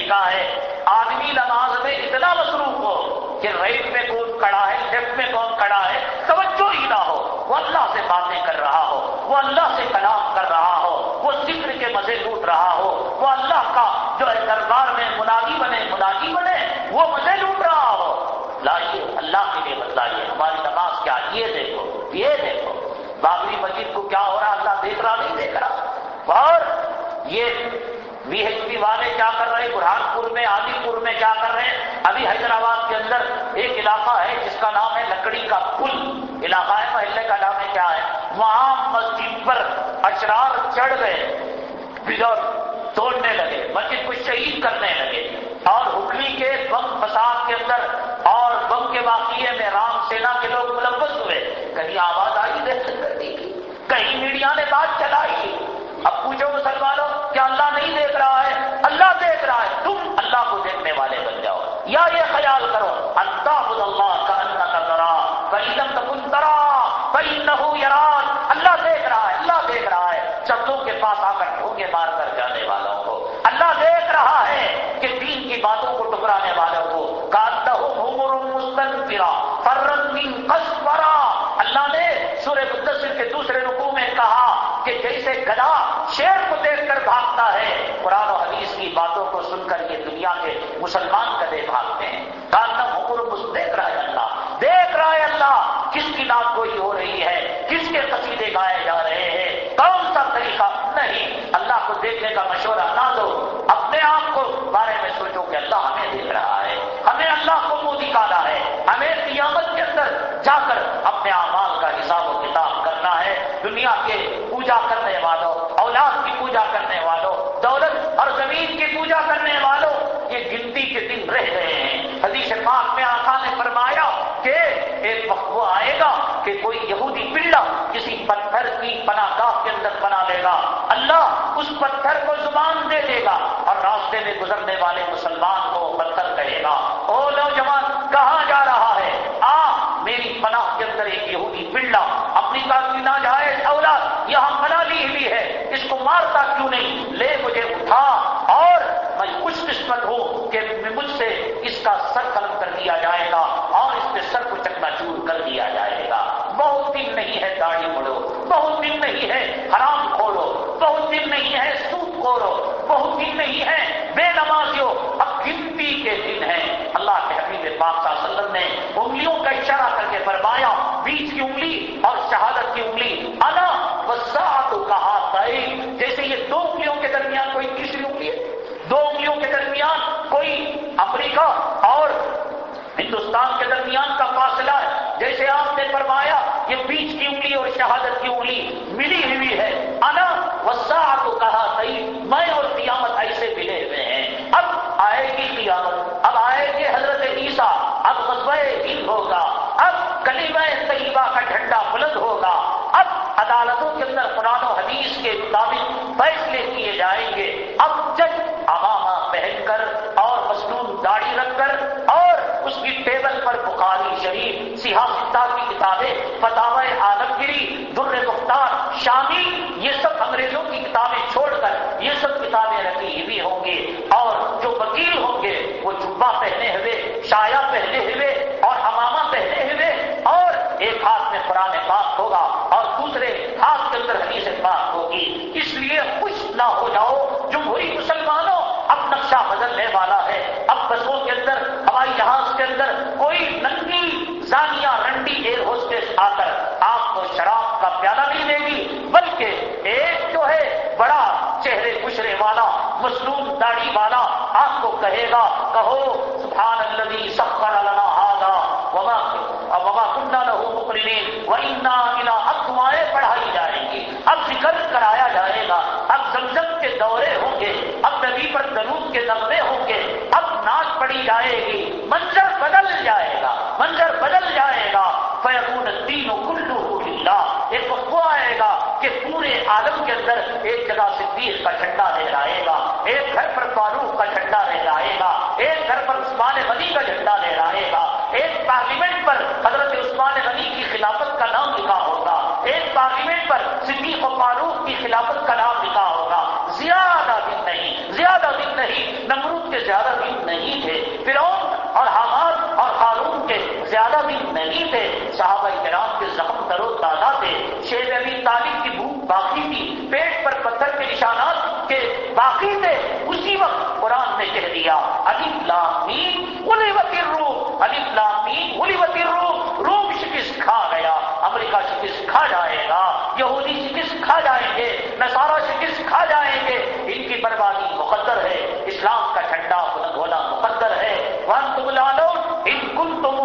محدثین ہے۔ آدمی نماز میں اتنا مصروف ہو کہ رائٹ میں کون کھڑا ہے لیفٹ میں کون کھڑا ہے، توجہ ہی نہ ہو۔ وہ اللہ سے باتیں کر رہا ہو، وہ اللہ سے کلام کر رہا ہو، وہ ذکر کے مزے لوٹ رہا ہو، وہ اللہ کا جو ہے دربار میں منادی بنے منادی بنے، وہ مزے لوٹ رہا ہو۔ لائیے، اللہ کے لیے بتلائیے، ہماری نماز کیا یہ دیکھو یہ دیکھو۔ بابری مسجد کو کیا ہو رہا؟ اللہ دیکھ رہا، نہیں دیکھ رہا۔ اور یہ وی ایچ پی والے کیا کر رہے ہیں؟ برہان پور میں آدی پور میں کیا کر رہے ہیں؟ ابھی حیدرآباد کے اندر ایک علاقہ ہے جس کا نام ہے لکڑی کا پل علاقہ ہے، محلے کا نام ہے، کیا ہے؟ وہاں مسجد پر اشرار چڑھ گئے اور توڑنے لگے، مسجد کو شہید کرنے لگے۔ اور حکمی کے بم فساد کے اندر اور بم کے واقعے میں رام سینا کے لوگ ملوث ہوئے۔ کہیں آواز آئی؟ دیکھ کرنے کی کہیں میڈیا نے بات چلائی؟ اب پوچھو مسلمانوں، کیا اللہ نہیں دیکھ رہا ہے؟ اللہ دیکھ رہا ہے۔ تم اللہ کو دیکھنے والے بن جاؤ۔ یا یہ خیال کرو اللہ اللہ کا اللہ کا ذرا کئی کن ترا کئی نہ اللہ دیکھ رہا ہے، اللہ دیکھ رہا ہے۔ چندوں کے پاس آ کر ٹھوکے مار کر جانے والوں کو اللہ دیکھ رہا ہے کہ دین کی باتوں کو ٹکرانے والوں کو کانتا ہو مستنفرا فرن کسورا اللہ نے سورہ مدثر کے دوسرے رکوع میں کہا جیسے گدا شیر کو دیکھ کر بھاگتا ہے۔ قرآن و حدیث کی باتوں کو سن کر یہ دنیا کے مسلمان کدے بھاگتے ہیں۔ کالم حکر دیکھ رہا ہے اللہ۔ دیکھ رہا ہے اللہ کس کی ناک گوئی ہو رہی ہے، کس کے قصیدے گائے جا رہے ہیں۔ کون سا طریقہ؟ نہیں، اللہ کو دیکھنے کا مشورہ نہ دو۔ اپنے آپ کو بارے میں سوچو کہ اللہ ہمیں دیکھ رہا ہے۔ ہمیں اللہ کو منہ نکالا ہے۔ ہمیں قیامت کے اندر جا کر اپنے اعمال کا حساب و کتاب کرنا ہے دنیا کے پوجا کرنے والوں اولاد کی پوجا کرنے والوں دولت اور زمین کی پوجا کرنے والوں یہ گنتی کے دن رہ گئے ہیں۔ حدیث پاک میں آقا نے فرمایا کہ ایک وقت وہ آئے گا کہ کوئی یہودی پلڈا کسی پتھر کی پناہ گاہ کے اندر بنا لے گا۔ اللہ اس پتھر کو زبان دے دے گا اور راستے میں گزرنے والے مسلمان کو پتھر کہے گا۔ او نوجوان، کہاں جا رہا ہے؟ آ، میری پناہ کے اندر ایک یہودی پلڈا اپنی کافی ناجائز اولاد یہاں بنا لی ہوئی ہے۔ اس کو مارتا کیوں نہیں؟ لے مجھے اٹھا۔ خوش قسمت ہوں کہ مجھ سے اس کا سر قلم کر دیا جائے گا اور اس کے سر کو چکنا چور کر دیا جائے گا۔ بہت دن نہیں ہے داڑھی مڑو بہت دن نہیں ہے حرام کھولو، بہت دن نہیں ہے سوت کھولو، بہت دن نہیں ہے بے نمازیوں، اب گنتی کے دن ہے اللہ کے حبیب پاک صلی اللہ علیہ وسلم نے انگلیوں کا اشارہ کر کے فرمایا، بیچ کی انگلی اور شہادت کی انگلی۔ انا وسعت کہا جیسے یہ دو انگلیوں کے درمیان کوئی تیسری انگلی ہے۔ دو انگلیوں کے درمیان کوئی امریکہ اور ہندوستان کے درمیان کا فاصلہ ہے۔ جیسے آپ نے فرمایا، یہ بیچ کی انگلی اور شہادت کی انگلی ملی ہوئی ہے۔ انا وسا کو کہا صحیح میں اور قیامت ایسے ملے ہوئے ہیں۔ اب آئے گی قیامت۔ اب آئے گی حضرت عیسیٰ۔ اب غزوہ دن ہوگا۔ اب کلیمہ طیبہ کا جھنڈا بلند ہوگا۔ عدالتوں کے اندر قرآن و حدیث کے مطابق فیصلے کیے جائیں گے۔ اب جج عوامہ پہن کر اور مصنون داڑھی رکھ کر اور اس کی ٹیبل پر بخاری شریف سیاستہ کی کتابیں فتح عالمگیری، در مختار، شامی، یہ سب انگریزوں کی کتابیں چھوڑ کر یہ سب کتابیں رکھی ہوئی ہوں گے اور جو وکیل ہوں گے، وہ جبا پہنے ہوئے شایا پہنے ہوئے اور امامہ پہنے ہوئے اور ایک ہاتھ میں قرآن پاک ہوگا۔ کے اندر حدیث پاک ہوگی۔ اس لیے خوش نہ ہو جاؤ، جمہوری مسلمانوں اب نقشہ بدلنے والا ہے۔ اب بسوں کے اندر، ہوائی جہاز کے اندر کوئی ننگی زانیہ رنڈی ایئر ہوسٹس آ کر آپ کو شراب کا پیالہ نہیں دے گی، بلکہ ایک جو ہے بڑا چہرے گشرے والا مصنون داڑھی والا آپ کو کہے گا، کہو سبحان الذي سخر لنا هذا وما وما كنا له مقرنين وانا الى اقوائے پڑھائی جائیں گی اب ذکر کرایا جائے گا۔ اب زمزم کے دورے ہوں گے، اب نبی پر درود کے نغمے ہوں گے۔ اب ناچ پڑی جائے گی، منظر بدل جائے گا، منظر بدل جائے گا۔ فیقون الدین کلو اللہ ایک وہ آئے گا کہ پورے عالم کے اندر ایک جگہ صدیق کا جھنڈا لے آئے گا، ایک گھر پر فاروق کا جھنڈا لے آئے گا، ایک گھر پر عثمان غنی کا جھنڈا لے آئے گا۔ ایک پارلیمنٹ پر حضرت عثمان غنی کی خلافت کا نام لکھا ہوگا پارلیمنٹ پر صدیق و فاروق کی خلافت کا نام لکھا ہوگا۔ زیادہ دن نہیں، زیادہ دن نہیں، نمرود کے زیادہ دن نہیں تھے، فرعون اور حاماد اور قارون کے زیادہ دن نہیں تھے، صحابہ کرام کے زخم کرو تازہ تھے۔ شیر علی تعلیم کی بھوک باقی تھی، پیٹ پر پتھر کے نشانات کے باقی تھے۔ اسی وقت قرآن نے کہہ دیا علی فلامین الی وطر روم علی فلامین الی وطر روم روم شکست کھا گیا۔ امریکہ شکست کھا جائے گا؟ یہودی شکست کھا جائیں گے؟ نصارہ شکست کھا جائیں گے؟ ان کی بربادی مقدر ہے۔ اسلام کا جھنڈا بلند ہونا مقدر ہے۔ ون تم لالو ان کل تم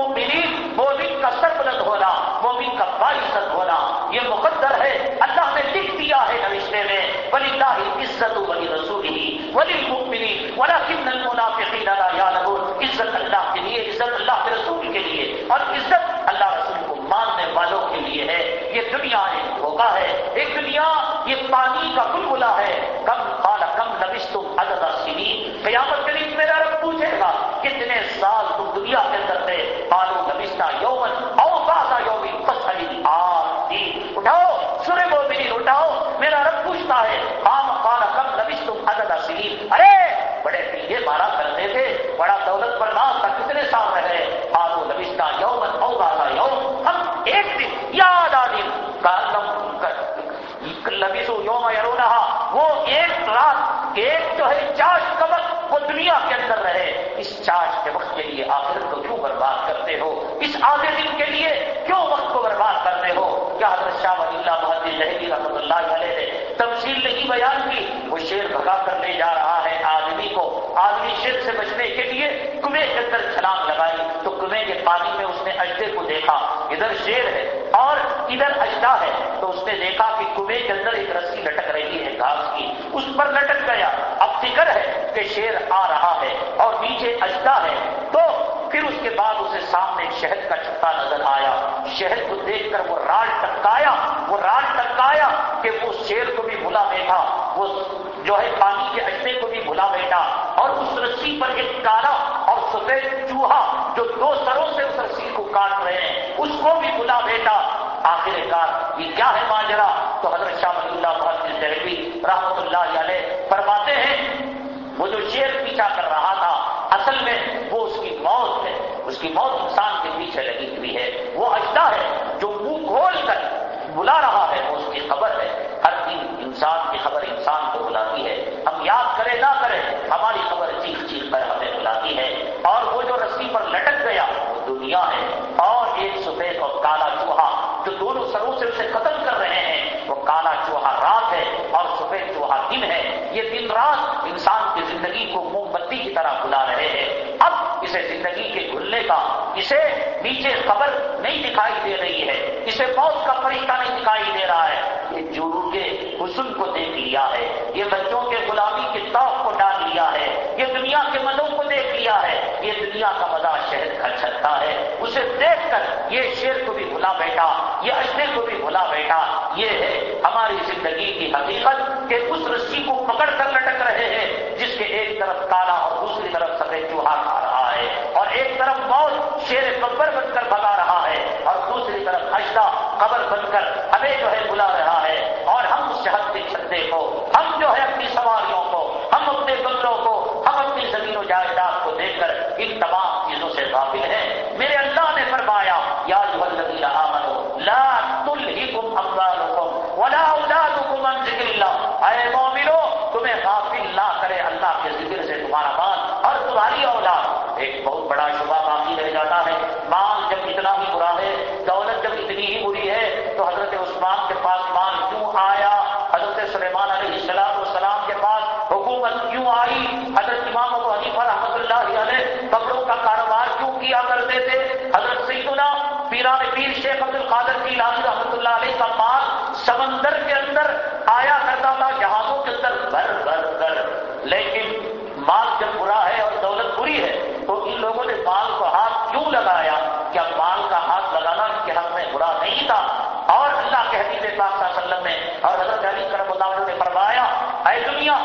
مومن کا سر بلند ہونا، مومن کا بارشت ہونا، یہ مقدر ہے۔ اللہ نے لکھ دیا ہے نوشتے میں ولی اللہ عزت ولی رسول ہی ولی مکمنی ولا کن المنافقین لا یعلمون عزت اللہ کے لیے، عزت اللہ کے رسول کے لیے۔ اور عزت اللہ رسول کو ماننے والوں کے لیے ہے، یہ دنیا ایک دھوکہ ہے، ایک دنیا، یہ پانی کا بلبلا ہے۔ کم قال کم نبش تم عدد سنی قیامت کے لیے میرا رب پوچھے گا کتنے سال تم دنیا کے اندر تھے پالو نبشتا یومن او باسا یومی فصلی آتی اٹھاؤ سورے مومنین، اٹھاؤ۔ میرا رب پوچھتا ہے، قام قال کم نبش تم عدد سنی ارے، بڑے پیے مارا کرتے تھے بڑا دولت پر نام تھا کتنے سال رہے پالو نبشتا یومن او باسا یوم ہم ایک دن یاد آ دن لبیسو یوم یرونا وہ ایک رات ایک جو ہے چاش کا وقت وہ دنیا کے اندر رہے۔ اس چاش کے وقت کے لیے آخرت کو کیوں برباد کرتے ہو؟ اس آدھے دن کے لیے کیوں وقت کو برباد کرتے ہو؟ کیا حضرت شاہ ولی اللہ محدود رحمۃ اللہ علیہ نے تفصیل نہیں بیان کی؟ وہ شیر بھگا کر لے جا رہا ہے آج۔ کو آدمی شیر سے بچنے کے لیے کنویں کے اندر چھلانگ لگائی، تو کنویں کے پانی میں اس نے اجدے کو دیکھا، ادھر شیر ہے اور ادھر اجدا ہے، تو اس نے دیکھا کہ کنویں کے اندر ایک رسی لٹک رہی ہے گھاس کی۔ اس پر لٹک گیا، اب فکر ہے کہ شیر آ رہا ہے اور نیچے اجدا ہے، تو پھر اس کے بعد اسے سامنے شہد کا چھٹا نظر آیا۔ شہد کو دیکھ کر وہ راڑ ٹکایا وہ راڑ ٹکایا کہ وہ شیر کو بھی بھلا بیٹھا، وہ جو ہے پانی کے اجدے کو بھی بھلا بیٹھا اور اس رسی پر ایک کالا اور سفید چوہا جو دو سروں سے اس رسی کو کاٹ رہے ہیں، اس کو بھی بھلا بیٹا آخر کار یہ کیا ہے ماجرا؟ تو حضرت شاہ ولی اللہ بہت دہلی رحمت اللہ علیہ فرماتے ہیں، وہ جو شیر پیچھا کر رہا تھا، اصل میں وہ موت ہے، اس کی موت انسان کے پیچھے لگی ہوئی ہے۔ وہ اجدا ہے جو منہ کھول کر بلا رہا ہے، وہ اس کی خبر ہے۔ ہر دن انسان کی خبر انسان کو بلاتی ہے۔ ہم یاد کریں نہ کریں، ہماری خبر چیخ چیخ کر ہمیں بلاتی ہے۔ اور وہ جو رسی پر لٹک گیا، وہ دنیا ہے۔ اور ایک سفید اور کالا چوہا جو دونوں سروں سے اسے ختم کر رہے ہیں، وہ کالا چوہا رات ہے اور سفید چوہا دن ہے۔ یہ دن رات انسان کی زندگی کو موم بتی کی طرح بلا رہے ہیں اب اسے زندگی کے گھلنے کا، اسے نیچے خبر نہیں دکھائی دے رہی ہے، اسے موت کا فرشتہ نہیں دکھائی دے رہا ہے۔ یہ جرو کے حسن کو دیکھ لیا ہے، یہ بچوں کے غلامی کے توق کو ڈال لیا ہے، یہ دنیا کے مزوں کو دیکھ لیا ہے۔ یہ دنیا کا مزہ شہد کا چھتا ہے۔ اسے دیکھ کر یہ شیر کو بھی بھلا بیٹھا یہ اجنے کو بھی بھلا بیٹھا یہ ہے ہماری زندگی کی حقیقت کہ اس رسی کو پکڑ کر لٹک رہے ہیں، جس کے ایک طرف کالا اور دوسری طرف سفید چوہا کھا ایک طرف موت شیر قبر بن کر بھگا رہا ہے اور دوسری طرف اجدا قبر بن کر ہمیں جو ہے بلا رہا ہے اور ہم اس شہد کے چھتے کو، ہم جو ہے اپنی سواریوں کو، ہم اپنے بندوں کو، ہم اپنی زمین و جائیداد کو دیکھ کر ان تمام چیزوں سے غافل ہیں میرے اللہ نے فرمایا یا جو الذین آمنو لا تلہکم اموالکم ولا اولادکم عن ذکر اللہ اے مومنو تمہیں غافل نہ کرے اللہ کے ذکر سے تمہارا مال اور تمہاری اولاد ایک بہت بڑا شبہ باقی رہ جاتا ہے مال جب اتنا ہی برا ہے دولت جب اتنی ہی بری ہے تو حضرت عثمان کے پاس مال کیوں آیا حضرت سلیمان علیہ السلام والسلام کے پاس حکومت کیوں آئی حضرت امام ابو حنیفہ رحمۃ اللہ علیہ کپڑوں کا کاروبار کیوں کیا کرتے تھے؟ حضرت سیدنا پیران پیر شیخ عبد القادر کی لالی رحمۃ اللہ علیہ کا مال سمندر کے اندر آیا کرتا تھا، جہازوں کے اندر بھر بھر کر لیکن مال جب برا ہے اور دولت بری ہے، تو ان لوگوں نے مال کو ہاتھ کیوں لگایا؟ کیا مال کا ہاتھ لگانا ان کے حق میں برا نہیں تھا اور اللہ کے حدیث پاک صلی اللہ علیہ وسلم نے اور حضرت علی کرم اللہ علیہ نے فرمایا اے دنیا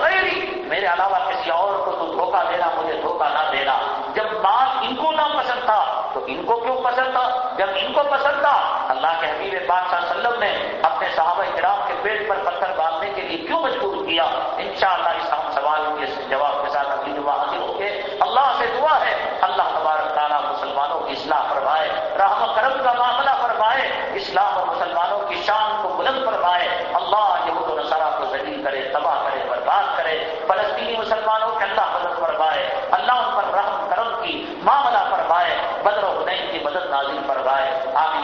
غیری میرے علاوہ کسی اور کو تو دھوکہ دینا مجھے دھوکہ نہ دینا جب مال ان کو نہ پسند تھا تو ان کو کیوں پسند تھا، جب ان کو پسند تھا اللہ کے حبیب پاک صلی اللہ علیہ وسلم نے اپنے صحابہ کرام کے پیٹ پر پتھر باندھنے کے لیے کیوں مجبور کیا؟ انشاءاللہ اس ہم سوال کے جواب کے ساتھ اپنی دعا حاصل ہو کے اللہ سے دعا ہے اللہ تبارک تعالیٰ مسلمانوں کی اصلاح فرمائے رحم کرم کا معاملہ فرمائے اسلام اور مسلمانوں کی شان کو بلند فرمائے اللہ یہود و نصارہ کو ذلیل کرے تباہ کرے برباد کرے فلسطینی مسلمانوں کے اللہ مدد فرمائے اللہ ان پر رحم کرم کی معاملہ فرمائے نازل فرمائے آمین